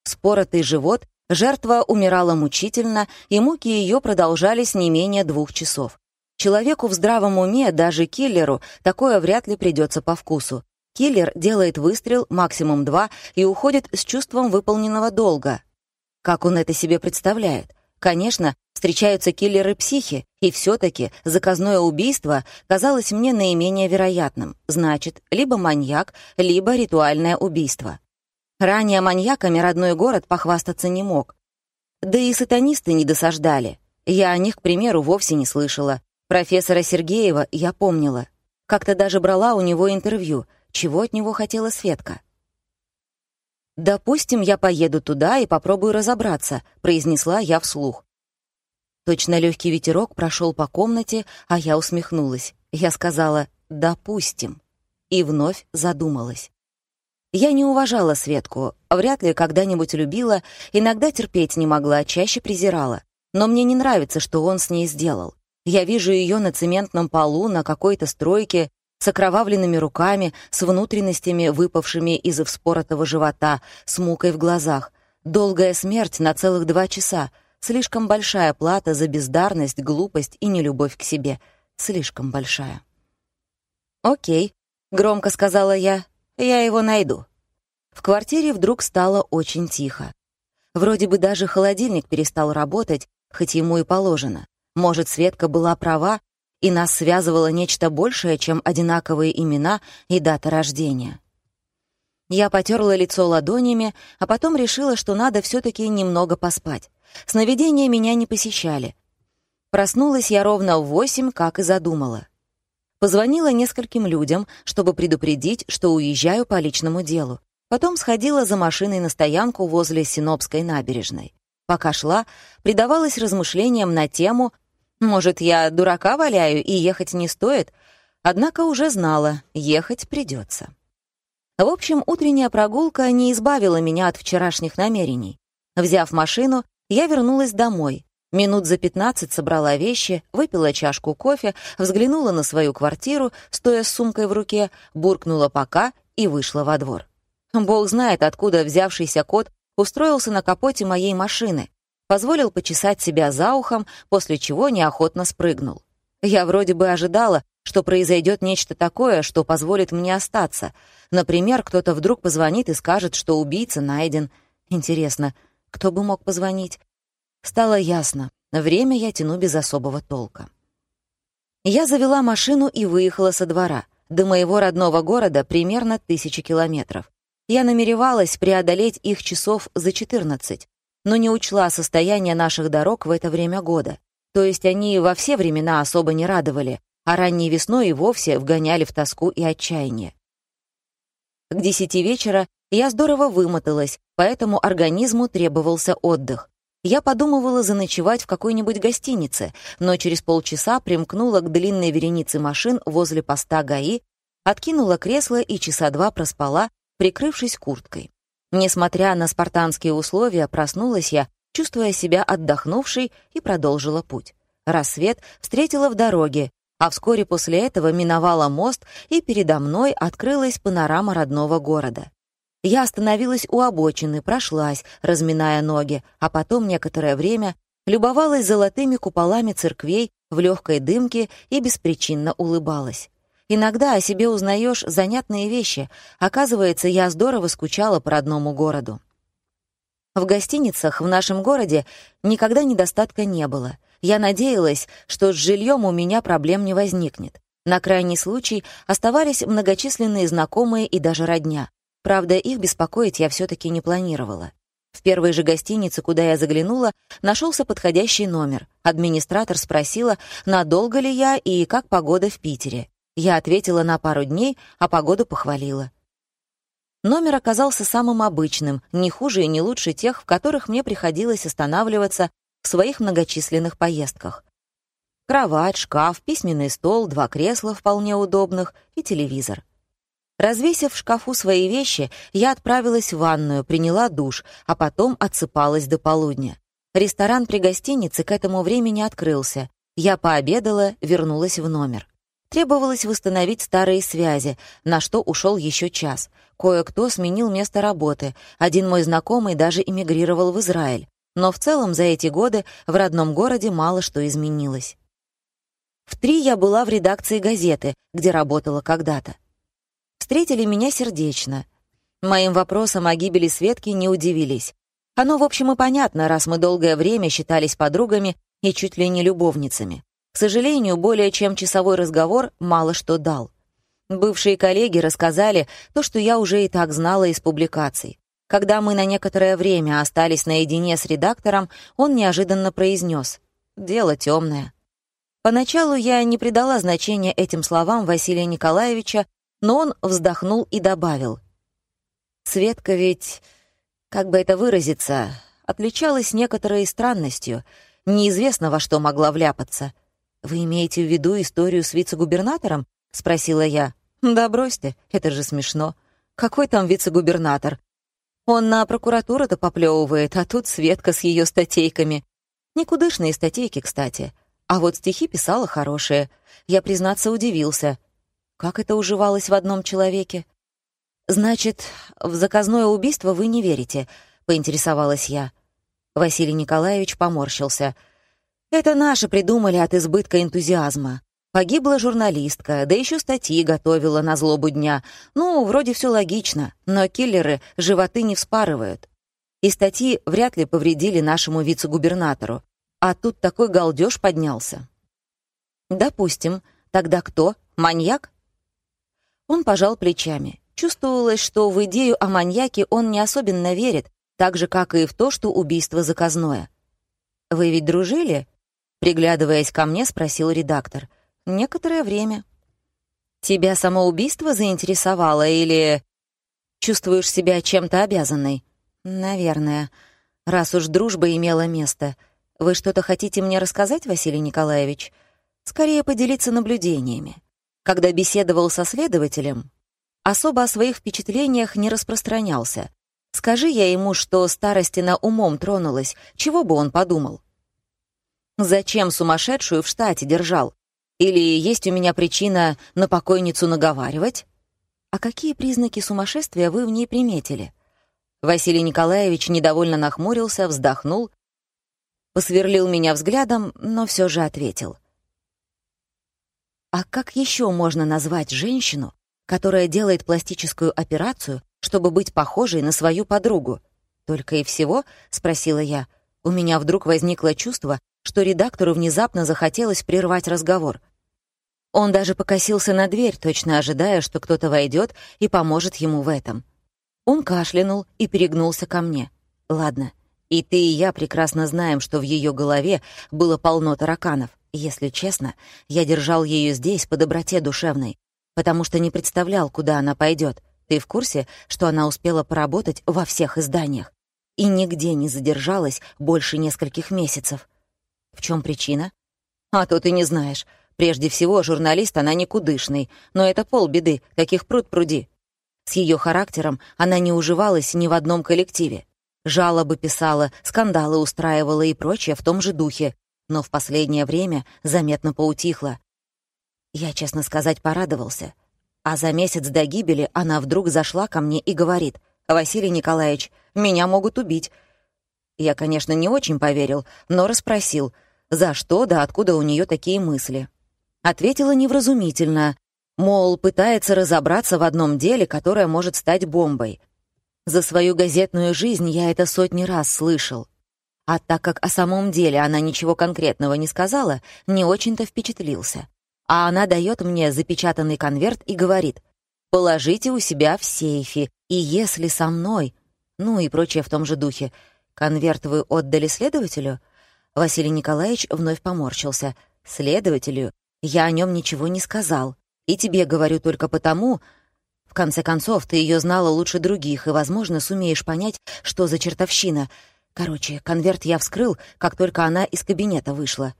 Споротый живот, жертва умирала мучительно, и муки ее продолжались не менее двух часов. Человеку в здравом уме, даже киллеру, такое вряд ли придется по вкусу. Киллер делает выстрел, максимум два, и уходит с чувством выполненного долга. Как он это себе представляет? Конечно, встречаются киллеры-психи, и все-таки заказное убийство казалось мне наименее вероятным. Значит, либо маньяк, либо ритуальное убийство. Ранее маньяками родной город похвастаться не мог. Да и сатанисты не досаждали. Я о них, к примеру, вовсе не слышала. Профессора Сергеева я помнила. Как-то даже брала у него интервью. Чего от него хотела Светка? «Допустим, я поеду туда и попробую разобраться», — произнесла я вслух. Точно легкий ветерок прошел по комнате, а я усмехнулась. Я сказала «допустим» и вновь задумалась. Я не уважала Светку, вряд ли когда-нибудь любила, иногда терпеть не могла, чаще презирала. Но мне не нравится, что он с ней сделал. Я вижу ее на цементном полу, на какой-то стройке, с окровавленными руками, с внутренностями, выпавшими из вспоротого живота, с мукой в глазах. Долгая смерть на целых два часа. Слишком большая плата за бездарность, глупость и нелюбовь к себе. Слишком большая. «Окей», — громко сказала я, — «я его найду». В квартире вдруг стало очень тихо. Вроде бы даже холодильник перестал работать, хоть ему и положено. Может, Светка была права, и нас связывало нечто большее, чем одинаковые имена и дата рождения. Я потерла лицо ладонями, а потом решила, что надо все-таки немного поспать. Сновидения меня не посещали. Проснулась я ровно в восемь, как и задумала. Позвонила нескольким людям, чтобы предупредить, что уезжаю по личному делу. Потом сходила за машиной на стоянку возле Синопской набережной. Пока шла, предавалась размышлениям на тему «Может, я дурака валяю и ехать не стоит?» Однако уже знала, ехать придется. В общем, утренняя прогулка не избавила меня от вчерашних намерений. Взяв машину, я вернулась домой. Минут за пятнадцать собрала вещи, выпила чашку кофе, взглянула на свою квартиру, стоя с сумкой в руке, буркнула «пока» и вышла во двор. Бог знает, откуда взявшийся кот устроился на капоте моей машины, позволил почесать себя за ухом, после чего неохотно спрыгнул. Я вроде бы ожидала, что произойдет нечто такое, что позволит мне остаться. Например, кто-то вдруг позвонит и скажет, что убийца найден. Интересно, кто бы мог позвонить? Стало ясно, время я тяну без особого толка. Я завела машину и выехала со двора. До моего родного города примерно тысячи километров. Я намеревалась преодолеть их часов за 14, но не учла состояние наших дорог в это время года. То есть они во все времена особо не радовали, а ранней весной и вовсе вгоняли в тоску и отчаяние. К десяти вечера я здорово вымоталась, поэтому организму требовался отдых. Я подумывала заночевать в какой-нибудь гостинице, но через полчаса примкнула к длинной веренице машин возле поста ГАИ, откинула кресло и часа два проспала, прикрывшись курткой. Несмотря на спартанские условия, проснулась я, чувствуя себя отдохнувшей, и продолжила путь. Рассвет встретила в дороге, а вскоре после этого миновала мост, и передо мной открылась панорама родного города. Я остановилась у обочины, прошлась, разминая ноги, а потом некоторое время любовалась золотыми куполами церквей в легкой дымке и беспричинно улыбалась. Иногда о себе узнаешь занятные вещи. Оказывается, я здорово скучала по родному городу. В гостиницах в нашем городе никогда недостатка не было. Я надеялась, что с жильем у меня проблем не возникнет. На крайний случай оставались многочисленные знакомые и даже родня. Правда, их беспокоить я все-таки не планировала. В первой же гостинице, куда я заглянула, нашелся подходящий номер. Администратор спросила, надолго ли я и как погода в Питере. Я ответила на пару дней, а погоду похвалила. Номер оказался самым обычным, не хуже и не лучше тех, в которых мне приходилось останавливаться в своих многочисленных поездках. Кровать, шкаф, письменный стол, два кресла вполне удобных и телевизор. Развесив в шкафу свои вещи, я отправилась в ванную, приняла душ, а потом отсыпалась до полудня. Ресторан при гостинице к этому времени открылся. Я пообедала, вернулась в номер. Требовалось восстановить старые связи, на что ушел еще час. Кое-кто сменил место работы. Один мой знакомый даже эмигрировал в Израиль. Но в целом за эти годы в родном городе мало что изменилось. В три я была в редакции газеты, где работала когда-то. Встретили меня сердечно. Моим вопросом о гибели Светки не удивились. Оно, в общем, и понятно, раз мы долгое время считались подругами и чуть ли не любовницами. К сожалению, более чем часовой разговор мало что дал. Бывшие коллеги рассказали то, что я уже и так знала из публикаций. Когда мы на некоторое время остались наедине с редактором, он неожиданно произнес «Дело темное». Поначалу я не придала значения этим словам Василия Николаевича, но он вздохнул и добавил. «Светка ведь, как бы это выразиться, отличалась некоторой странностью, неизвестно во что могла вляпаться». «Вы имеете в виду историю с вице-губернатором?» — спросила я. «Да бросьте, это же смешно. Какой там вице-губернатор? Он на прокуратуру-то поплевывает, а тут Светка с ее статейками. Никудышные статейки, кстати. А вот стихи писала хорошие. Я, признаться, удивился. Как это уживалось в одном человеке? «Значит, в заказное убийство вы не верите?» — поинтересовалась я. Василий Николаевич поморщился — это наши придумали от избытка энтузиазма. Погибла журналистка, да еще статьи готовила на злобу дня. Ну, вроде все логично, но киллеры животы не вспарывают. И статьи вряд ли повредили нашему вице-губернатору. А тут такой галдеж поднялся. Допустим. Тогда кто? Маньяк? Он пожал плечами. Чувствовалось, что в идею о маньяке он не особенно верит, так же, как и в то, что убийство заказное. «Вы ведь дружили?» Приглядываясь ко мне, спросил редактор. «Некоторое время». «Тебя само убийство заинтересовало или...» «Чувствуешь себя чем-то обязанной?» «Наверное. Раз уж дружба имела место. Вы что-то хотите мне рассказать, Василий Николаевич?» «Скорее поделиться наблюдениями. Когда беседовал со следователем, особо о своих впечатлениях не распространялся. Скажи я ему, что старостина умом тронулась, чего бы он подумал? Зачем сумасшедшую в штате держал? Или есть у меня причина на покойницу наговаривать? А какие признаки сумасшествия вы в ней приметили? Василий Николаевич недовольно нахмурился, вздохнул, посверлил меня взглядом, но все же ответил. А как еще можно назвать женщину, которая делает пластическую операцию чтобы быть похожей на свою подругу. «Только и всего?» — спросила я. У меня вдруг возникло чувство, что редактору внезапно захотелось прервать разговор. Он даже покосился на дверь, точно ожидая, что кто-то войдет и поможет ему в этом. Он кашлянул и перегнулся ко мне. «Ладно, и ты, и я прекрасно знаем, что в ее голове было полно тараканов. Если честно, я держал ее здесь по доброте душевной, потому что не представлял, куда она пойдет. Ты в курсе, что она успела поработать во всех изданиях и нигде не задержалась больше нескольких месяцев? В чем причина? А то ты не знаешь. Прежде всего, журналист она никудышный, но это полбеды, таких пруд пруди. С ее характером она не уживалась ни в одном коллективе. Жалобы писала, скандалы устраивала и прочее в том же духе, но в последнее время заметно поутихла. Я, честно сказать, порадовался — а за месяц до гибели она вдруг зашла ко мне и говорит, «Василий Николаевич, меня могут убить». Я, конечно, не очень поверил, но расспросил, за что да откуда у нее такие мысли. Ответила невразумительно, мол, пытается разобраться в одном деле, которое может стать бомбой. За свою газетную жизнь я это сотни раз слышал. А так как о самом деле она ничего конкретного не сказала, не очень-то впечатлился а она дает мне запечатанный конверт и говорит, «Положите у себя в сейфе, и если со мной...» Ну и прочее в том же духе. «Конверт вы отдали следователю?» Василий Николаевич вновь поморщился. «Следователю? Я о нем ничего не сказал. И тебе говорю только потому... В конце концов, ты ее знала лучше других и, возможно, сумеешь понять, что за чертовщина. Короче, конверт я вскрыл, как только она из кабинета вышла».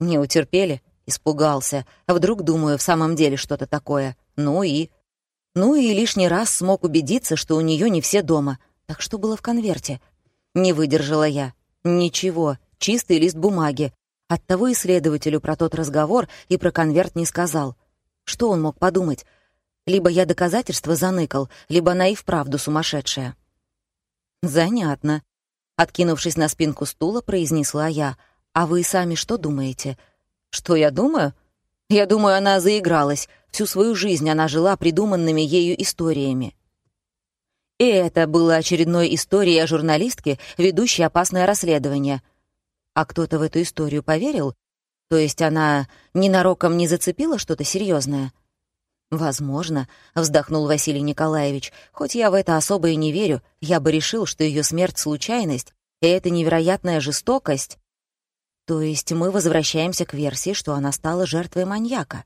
«Не утерпели?» Испугался. Вдруг, думаю, в самом деле что-то такое. Ну и... Ну и лишний раз смог убедиться, что у нее не все дома. Так что было в конверте? Не выдержала я. Ничего, чистый лист бумаги. Оттого исследователю про тот разговор и про конверт не сказал. Что он мог подумать? Либо я доказательства заныкал, либо она и вправду сумасшедшая. «Занятно», — откинувшись на спинку стула, произнесла я. «А вы сами что думаете?» Что я думаю? Я думаю, она заигралась. Всю свою жизнь она жила придуманными ею историями. И это было очередной историей о журналистке, ведущей опасное расследование. А кто-то в эту историю поверил? То есть она ненароком не зацепила что-то серьезное? «Возможно», — вздохнул Василий Николаевич, «хоть я в это особо и не верю, я бы решил, что ее смерть — случайность, и эта невероятная жестокость то есть мы возвращаемся к версии, что она стала жертвой маньяка.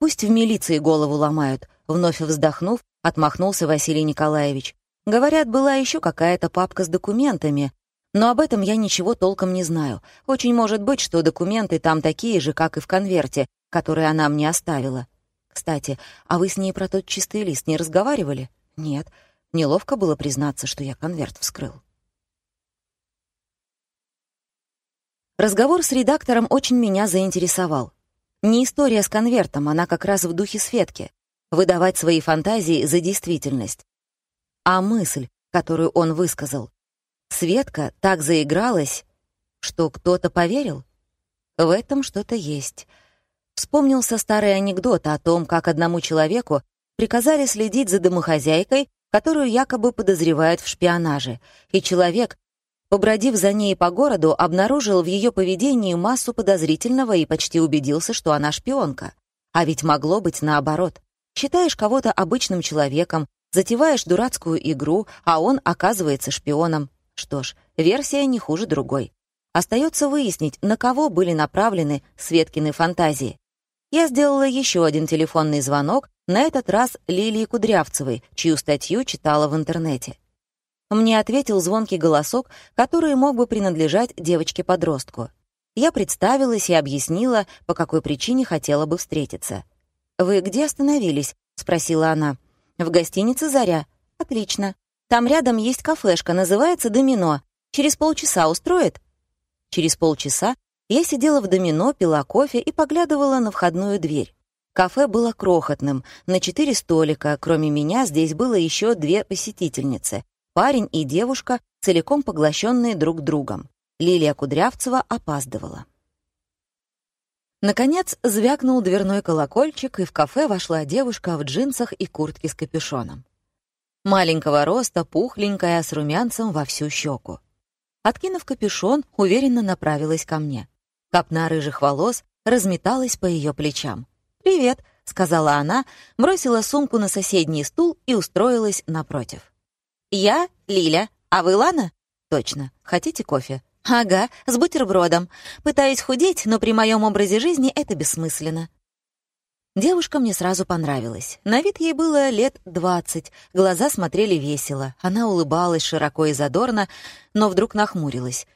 Пусть в милиции голову ломают, вновь вздохнув, отмахнулся Василий Николаевич. Говорят, была еще какая-то папка с документами, но об этом я ничего толком не знаю. Очень может быть, что документы там такие же, как и в конверте, который она мне оставила. Кстати, а вы с ней про тот чистый лист не разговаривали? Нет. Неловко было признаться, что я конверт вскрыл. Разговор с редактором очень меня заинтересовал. Не история с конвертом, она как раз в духе Светки. Выдавать свои фантазии за действительность. А мысль, которую он высказал. Светка так заигралась, что кто-то поверил? В этом что-то есть. Вспомнился старый анекдот о том, как одному человеку приказали следить за домохозяйкой, которую якобы подозревают в шпионаже, и человек, Побродив за ней по городу, обнаружил в ее поведении массу подозрительного и почти убедился, что она шпионка. А ведь могло быть наоборот. Считаешь кого-то обычным человеком, затеваешь дурацкую игру, а он оказывается шпионом. Что ж, версия не хуже другой. Остается выяснить, на кого были направлены Светкины фантазии. Я сделала еще один телефонный звонок, на этот раз Лилии Кудрявцевой, чью статью читала в интернете. Мне ответил звонкий голосок, который мог бы принадлежать девочке-подростку. Я представилась и объяснила, по какой причине хотела бы встретиться. «Вы где остановились?» — спросила она. «В гостинице «Заря». «Отлично. Там рядом есть кафешка, называется «Домино». Через полчаса устроит?» Через полчаса я сидела в домино, пила кофе и поглядывала на входную дверь. Кафе было крохотным, на четыре столика, кроме меня здесь было еще две посетительницы, парень и девушка, целиком поглощенные друг другом. Лилия Кудрявцева опаздывала. Наконец звякнул дверной колокольчик, и в кафе вошла девушка в джинсах и куртке с капюшоном. Маленького роста, пухленькая, с румянцем во всю щеку. Откинув капюшон, уверенно направилась ко мне. Копна рыжих волос разметалась по ее плечам. «Привет», — сказала она, бросила сумку на соседний стул и устроилась напротив. «Я Лиля, а вы Лана?» «Точно. Хотите кофе?» «Ага, с бутербродом. Пытаюсь худеть, но при моем образе жизни это бессмысленно. Девушка мне сразу понравилась. На вид ей было лет двадцать, глаза смотрели весело. Она улыбалась широко и задорно, но вдруг нахмурилась.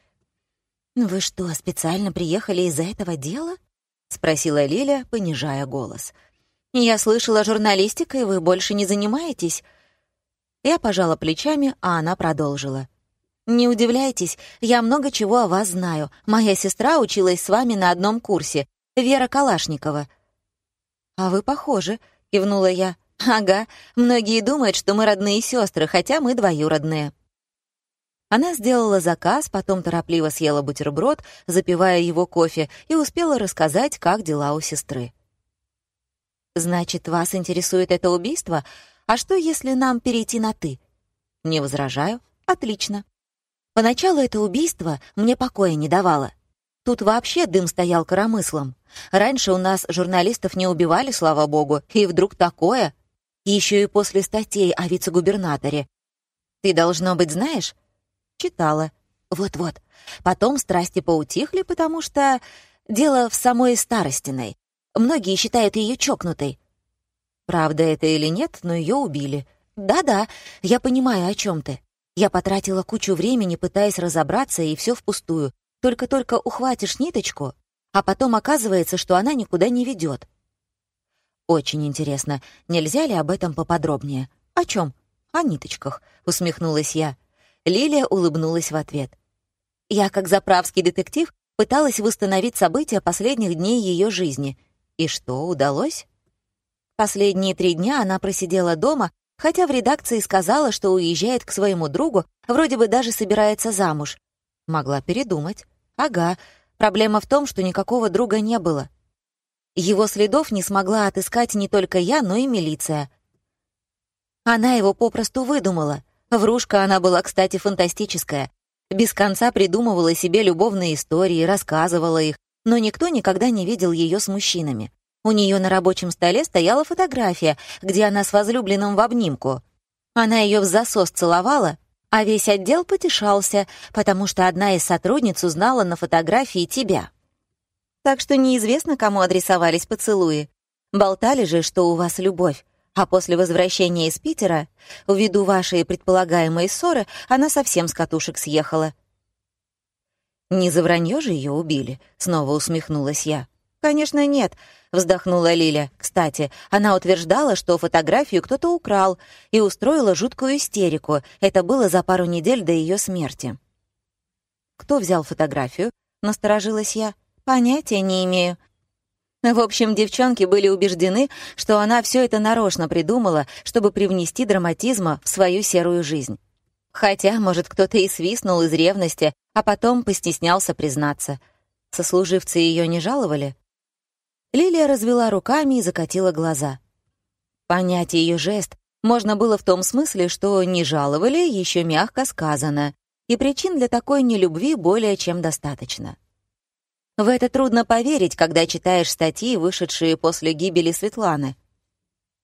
«Вы что, специально приехали из-за этого дела?» — спросила Лиля, понижая голос. «Я слышала, журналистикой вы больше не занимаетесь?» Я пожала плечами, а она продолжила. «Не удивляйтесь, я много чего о вас знаю. Моя сестра училась с вами на одном курсе, Вера Калашникова». «А вы похожи», — кивнула я. «Ага, многие думают, что мы родные сестры, хотя мы двоюродные». Она сделала заказ, потом торопливо съела бутерброд, запивая его кофе, и успела рассказать, как дела у сестры. «Значит, вас интересует это убийство? А что, если нам перейти на «ты»?» «Не возражаю. Отлично». Поначалу это убийство мне покоя не давало. Тут вообще дым стоял коромыслом. Раньше у нас журналистов не убивали, слава богу, и вдруг такое. Еще и после статей о вице-губернаторе. Ты, должно быть, знаешь? Читала. Вот-вот. Потом страсти поутихли, потому что дело в самой Старостиной. Многие считают ее чокнутой. Правда это или нет, но ее убили. Да-да, я понимаю, о чем ты. Я потратила кучу времени, пытаясь разобраться, и все впустую. Только-только ухватишь ниточку, а потом оказывается, что она никуда не ведет. Очень интересно, нельзя ли об этом поподробнее? О чем? О ниточках, усмехнулась я. Лилия улыбнулась в ответ. Я, как заправский детектив, пыталась восстановить события последних дней ее жизни. И что, удалось? Последние три дня она просидела дома, хотя в редакции сказала, что уезжает к своему другу, вроде бы даже собирается замуж. Могла передумать. Ага, проблема в том, что никакого друга не было. Его следов не смогла отыскать не только я, но и милиция. Она его попросту выдумала. Врушка она была, кстати, фантастическая. Без конца придумывала себе любовные истории, рассказывала их, но никто никогда не видел ее с мужчинами. У нее на рабочем столе стояла фотография, где она с возлюбленным в обнимку. Она ее в засос целовала, а весь отдел потешался, потому что одна из сотрудниц узнала на фотографии тебя. Так что неизвестно, кому адресовались поцелуи. Болтали же, что у вас любовь. А после возвращения из Питера, ввиду вашей предполагаемой ссоры, она совсем с катушек съехала. «Не за вранье же ее убили?» — снова усмехнулась я. «Конечно, нет», — вздохнула Лиля. «Кстати, она утверждала, что фотографию кто-то украл и устроила жуткую истерику. Это было за пару недель до ее смерти». «Кто взял фотографию?» — насторожилась я. «Понятия не имею». В общем, девчонки были убеждены, что она все это нарочно придумала, чтобы привнести драматизма в свою серую жизнь. Хотя, может, кто-то и свистнул из ревности, а потом постеснялся признаться. Сослуживцы ее не жаловали? Лилия развела руками и закатила глаза. Понять ее жест можно было в том смысле, что не жаловали, еще мягко сказано, и причин для такой нелюбви более чем достаточно. В это трудно поверить, когда читаешь статьи, вышедшие после гибели Светланы.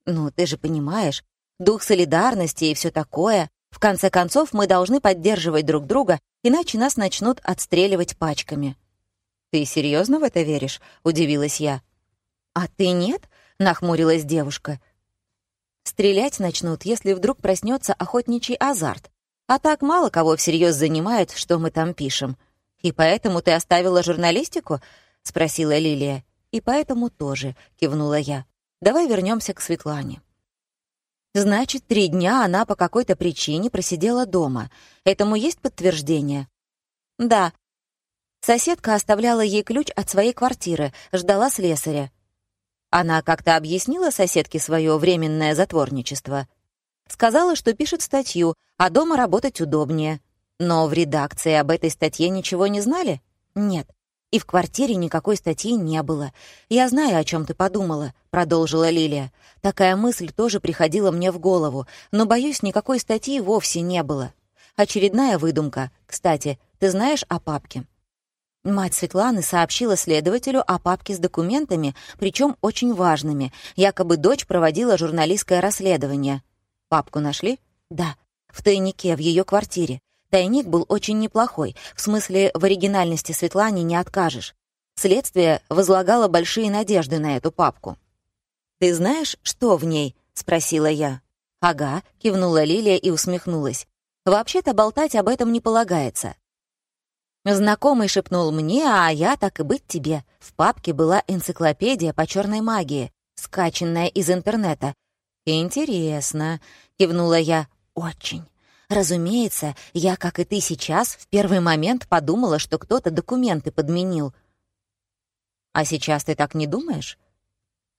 «Ну, ты же понимаешь, дух солидарности и все такое. В конце концов, мы должны поддерживать друг друга, иначе нас начнут отстреливать пачками». «Ты серьезно в это веришь?» — удивилась я. «А ты нет?» — нахмурилась девушка. «Стрелять начнут, если вдруг проснется охотничий азарт. А так мало кого всерьез занимает, что мы там пишем. И поэтому ты оставила журналистику?» — спросила Лилия. «И поэтому тоже», — кивнула я. «Давай вернемся к Светлане». Значит, три дня она по какой-то причине просидела дома. Этому есть подтверждение? Да. Соседка оставляла ей ключ от своей квартиры, ждала слесаря. Она как-то объяснила соседке свое временное затворничество. Сказала, что пишет статью, а дома работать удобнее. Но в редакции об этой статье ничего не знали? Нет. И в квартире никакой статьи не было. «Я знаю, о чем ты подумала», — продолжила Лилия. «Такая мысль тоже приходила мне в голову, но, боюсь, никакой статьи вовсе не было. Очередная выдумка. Кстати, ты знаешь о папке?» Мать Светланы сообщила следователю о папке с документами, причем очень важными. Якобы дочь проводила журналистское расследование. Папку нашли? Да, в тайнике в ее квартире. Тайник был очень неплохой, в смысле в оригинальности Светлане не откажешь. Следствие возлагало большие надежды на эту папку. «Ты знаешь, что в ней?» — спросила я. «Ага», — кивнула Лилия и усмехнулась. «Вообще-то болтать об этом не полагается. Знакомый шепнул мне, а я, так и быть тебе. В папке была энциклопедия по черной магии, скачанная из интернета. «Интересно», — кивнула я, — «очень». Разумеется, я, как и ты сейчас, в первый момент подумала, что кто-то документы подменил. «А сейчас ты так не думаешь?»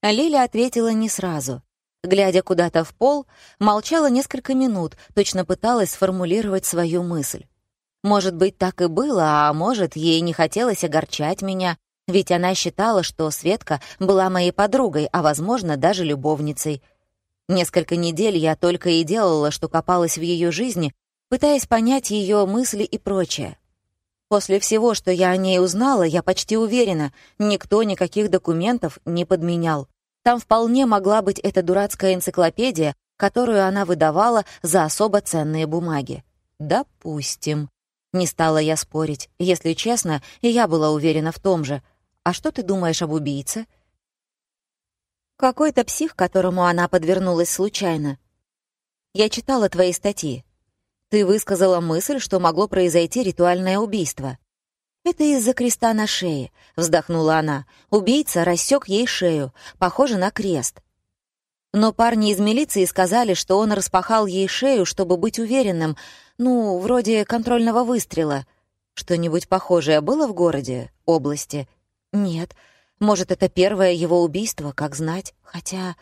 Лиля ответила не сразу. Глядя куда-то в пол, молчала несколько минут, точно пыталась сформулировать свою мысль. Может быть, так и было, а может, ей не хотелось огорчать меня, ведь она считала, что Светка была моей подругой, а, возможно, даже любовницей. Несколько недель я только и делала, что копалась в ее жизни, пытаясь понять ее мысли и прочее. После всего, что я о ней узнала, я почти уверена, никто никаких документов не подменял. Там вполне могла быть эта дурацкая энциклопедия, которую она выдавала за особо ценные бумаги. Допустим. Не стала я спорить. Если честно, я была уверена в том же. А что ты думаешь об убийце? Какой-то псих, которому она подвернулась случайно. Я читала твои статьи. Ты высказала мысль, что могло произойти ритуальное убийство. «Это из-за креста на шее», — вздохнула она. Убийца рассек ей шею, похоже на крест. Но парни из милиции сказали, что он распахал ей шею, чтобы быть уверенным, ну, вроде контрольного выстрела. Что-нибудь похожее было в городе, области? Нет. Может, это первое его убийство, как знать. Хотя...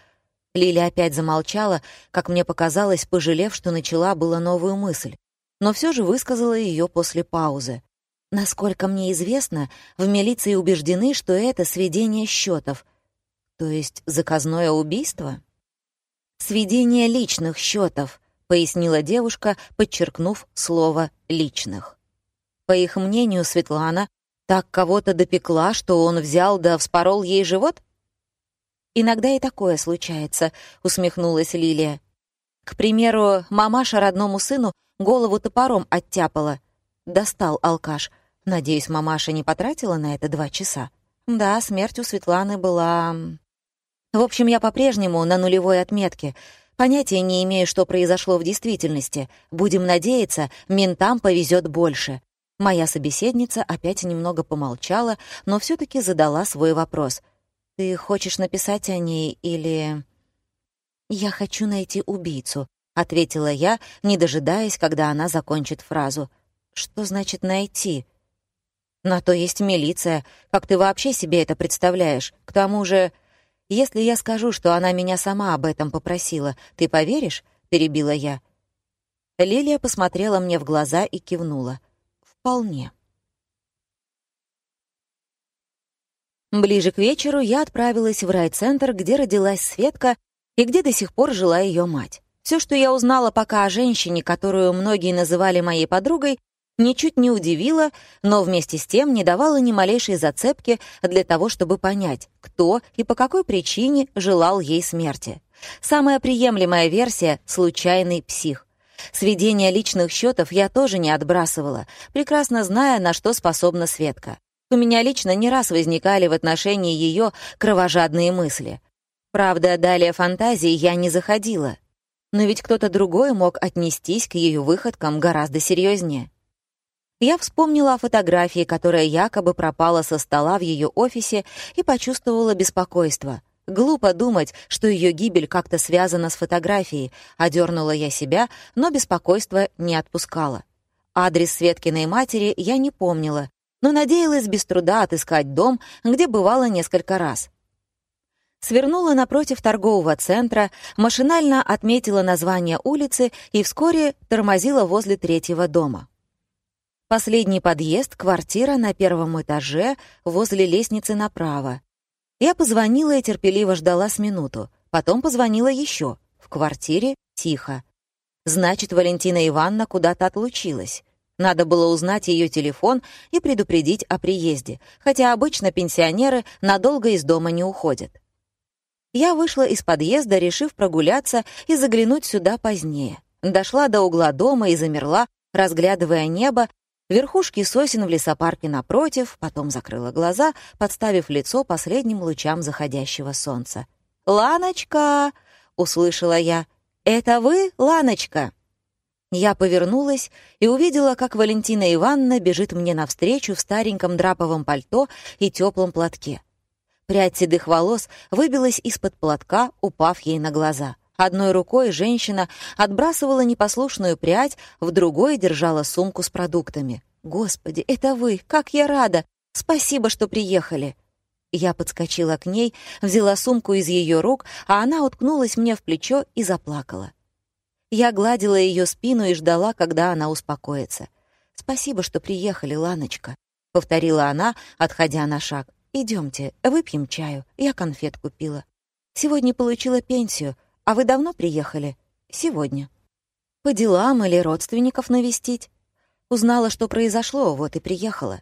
Лили опять замолчала, как мне показалось, пожалев, что начала была новую мысль. Но все же высказала ее после паузы. Насколько мне известно, в милиции убеждены, что это сведение счетов. То есть заказное убийство? «Сведение личных счетов», — пояснила девушка, подчеркнув слово «личных». По их мнению, Светлана так кого-то допекла, что он взял да вспорол ей живот? «Иногда и такое случается», — усмехнулась Лилия. «К примеру, мамаша родному сыну голову топором оттяпала. Достал алкаш. Надеюсь, мамаша не потратила на это два часа. Да, смерть у Светланы была в общем, я по-прежнему на нулевой отметке. Понятия не имею, что произошло в действительности. Будем надеяться, ментам повезет больше. Моя собеседница опять немного помолчала, но все таки задала свой вопрос. «Ты хочешь написать о ней или...» «Я хочу найти убийцу», — ответила я, не дожидаясь, когда она закончит фразу. «Что значит «найти»?» «На то есть милиция. Как ты вообще себе это представляешь? К тому же...» «Если я скажу, что она меня сама об этом попросила, ты поверишь?» — перебила я. Лилия посмотрела мне в глаза и кивнула. «Вполне». Ближе к вечеру я отправилась в райцентр, где родилась Светка и где до сих пор жила ее мать. Все, что я узнала пока о женщине, которую многие называли моей подругой, ничуть не удивило, но вместе с тем не давало ни малейшей зацепки для того, чтобы понять, кто и по какой причине желал ей смерти. Самая приемлемая версия — случайный псих. Сведение личных счетов я тоже не отбрасывала, прекрасно зная, на что способна Светка. У меня лично не раз возникали в отношении ее кровожадные мысли. Правда, далее фантазии я не заходила. Но ведь кто-то другой мог отнестись к ее выходкам гораздо серьезнее. Я вспомнила о фотографии, которая якобы пропала со стола в ее офисе, и почувствовала беспокойство — Глупо думать, что ее гибель как-то связана с фотографией. Одернула я себя, но беспокойство не отпускало. Адрес Светкиной матери я не помнила, но надеялась без труда отыскать дом, где бывала несколько раз. Свернула напротив торгового центра, машинально отметила название улицы и вскоре тормозила возле третьего дома. Последний подъезд, квартира на первом этаже, возле лестницы направо. Я позвонила и терпеливо ждала с минуту. Потом позвонила еще. В квартире тихо. Значит, Валентина Ивановна куда-то отлучилась. Надо было узнать ее телефон и предупредить о приезде, хотя обычно пенсионеры надолго из дома не уходят. Я вышла из подъезда, решив прогуляться и заглянуть сюда позднее. Дошла до угла дома и замерла, разглядывая небо верхушки сосен в лесопарке напротив, потом закрыла глаза, подставив лицо последним лучам заходящего солнца. «Ланочка!» — услышала я. «Это вы, Ланочка?» Я повернулась и увидела, как Валентина Ивановна бежит мне навстречу в стареньком драповом пальто и теплом платке. Прядь седых волос выбилась из-под платка, упав ей на глаза. Одной рукой женщина отбрасывала непослушную прядь, в другой держала сумку с продуктами. «Господи, это вы! Как я рада! Спасибо, что приехали!» Я подскочила к ней, взяла сумку из ее рук, а она уткнулась мне в плечо и заплакала. Я гладила ее спину и ждала, когда она успокоится. «Спасибо, что приехали, Ланочка», — повторила она, отходя на шаг. Идемте, выпьем чаю. Я конфет купила. Сегодня получила пенсию, «А вы давно приехали?» «Сегодня». «По делам или родственников навестить?» Узнала, что произошло, вот и приехала.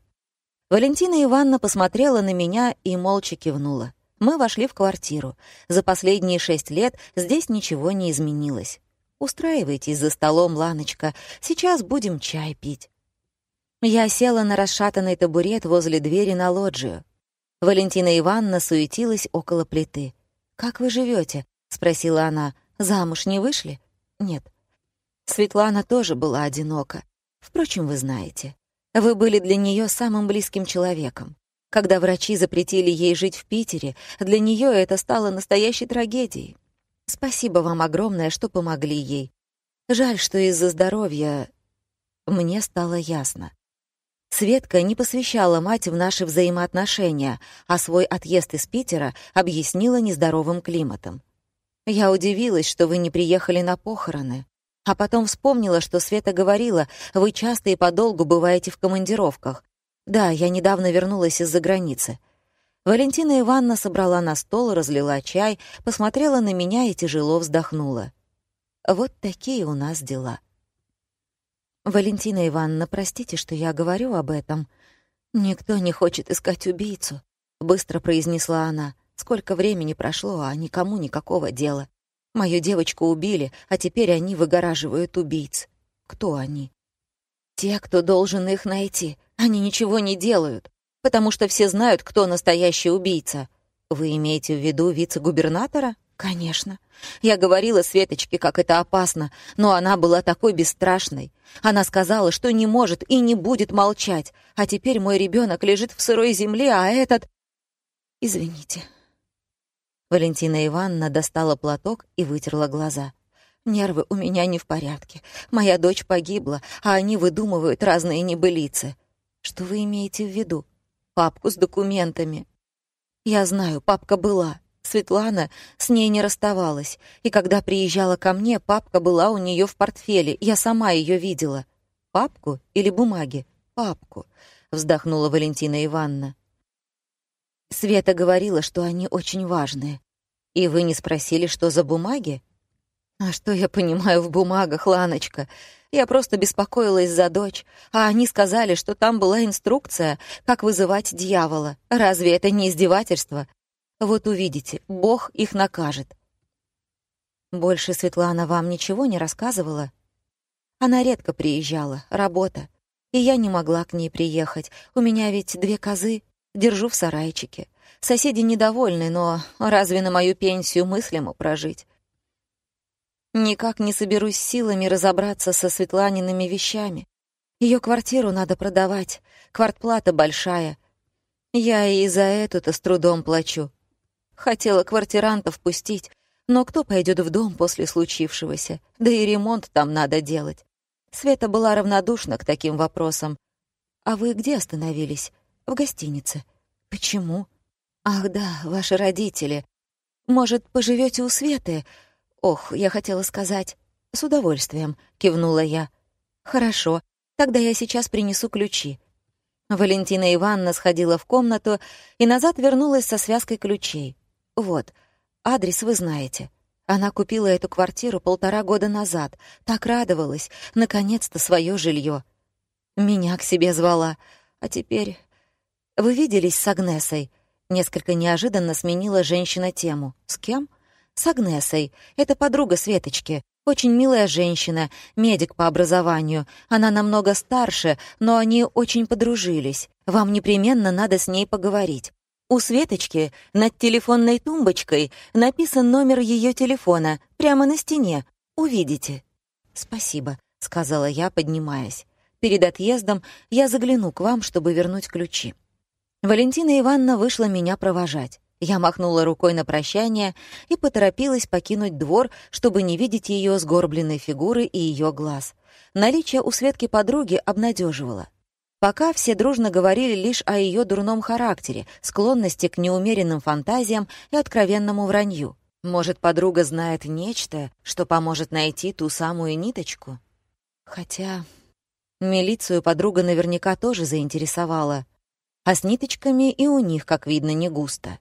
Валентина Ивановна посмотрела на меня и молча кивнула. Мы вошли в квартиру. За последние шесть лет здесь ничего не изменилось. «Устраивайтесь за столом, Ланочка. Сейчас будем чай пить». Я села на расшатанный табурет возле двери на лоджию. Валентина Ивановна суетилась около плиты. «Как вы живете? — спросила она. «Замуж не вышли?» «Нет». Светлана тоже была одинока. Впрочем, вы знаете. Вы были для нее самым близким человеком. Когда врачи запретили ей жить в Питере, для нее это стало настоящей трагедией. Спасибо вам огромное, что помогли ей. Жаль, что из-за здоровья мне стало ясно. Светка не посвящала мать в наши взаимоотношения, а свой отъезд из Питера объяснила нездоровым климатом. Я удивилась, что вы не приехали на похороны. А потом вспомнила, что Света говорила, вы часто и подолгу бываете в командировках. Да, я недавно вернулась из-за границы. Валентина Ивановна собрала на стол, разлила чай, посмотрела на меня и тяжело вздохнула. Вот такие у нас дела. Валентина Ивановна, простите, что я говорю об этом. Никто не хочет искать убийцу, быстро произнесла она. Сколько времени прошло, а никому никакого дела. Мою девочку убили, а теперь они выгораживают убийц. Кто они? Те, кто должен их найти. Они ничего не делают, потому что все знают, кто настоящий убийца. Вы имеете в виду вице-губернатора? Конечно. Я говорила Светочке, как это опасно, но она была такой бесстрашной. Она сказала, что не может и не будет молчать. А теперь мой ребенок лежит в сырой земле, а этот... Извините, Валентина Ивановна достала платок и вытерла глаза. «Нервы у меня не в порядке. Моя дочь погибла, а они выдумывают разные небылицы. Что вы имеете в виду? Папку с документами. Я знаю, папка была. Светлана с ней не расставалась. И когда приезжала ко мне, папка была у нее в портфеле. Я сама ее видела. Папку или бумаги? Папку, вздохнула Валентина Ивановна. Света говорила, что они очень важные. И вы не спросили, что за бумаги? А что я понимаю в бумагах, Ланочка? Я просто беспокоилась за дочь, а они сказали, что там была инструкция, как вызывать дьявола. Разве это не издевательство? Вот увидите, Бог их накажет. Больше Светлана вам ничего не рассказывала? Она редко приезжала, работа. И я не могла к ней приехать. У меня ведь две козы, держу в сарайчике. Соседи недовольны, но разве на мою пенсию мыслимо прожить? Никак не соберусь силами разобраться со Светланиными вещами. Ее квартиру надо продавать, квартплата большая. Я и за эту-то с трудом плачу. Хотела квартирантов пустить, но кто пойдет в дом после случившегося? Да и ремонт там надо делать. Света была равнодушна к таким вопросам. «А вы где остановились?» «В гостинице». «Почему?» «Ах да, ваши родители. Может, поживете у Светы?» «Ох, я хотела сказать...» «С удовольствием», — кивнула я. «Хорошо, тогда я сейчас принесу ключи». Валентина Ивановна сходила в комнату и назад вернулась со связкой ключей. «Вот, адрес вы знаете». Она купила эту квартиру полтора года назад, так радовалась, наконец-то свое жилье. Меня к себе звала, а теперь... Вы виделись с Агнесой? Несколько неожиданно сменила женщина тему. С кем? С Агнесой. Это подруга Светочки. Очень милая женщина, медик по образованию. Она намного старше, но они очень подружились. Вам непременно надо с ней поговорить. У Светочки над телефонной тумбочкой написан номер ее телефона, прямо на стене. Увидите. «Спасибо», — сказала я, поднимаясь. «Перед отъездом я загляну к вам, чтобы вернуть ключи». Валентина Ивановна вышла меня провожать. Я махнула рукой на прощание и поторопилась покинуть двор, чтобы не видеть ее сгорбленной фигуры и ее глаз. Наличие у Светки подруги обнадеживало. Пока все дружно говорили лишь о ее дурном характере, склонности к неумеренным фантазиям и откровенному вранью. Может, подруга знает нечто, что поможет найти ту самую ниточку? Хотя милицию подруга наверняка тоже заинтересовала. А с ниточками и у них, как видно, не густо.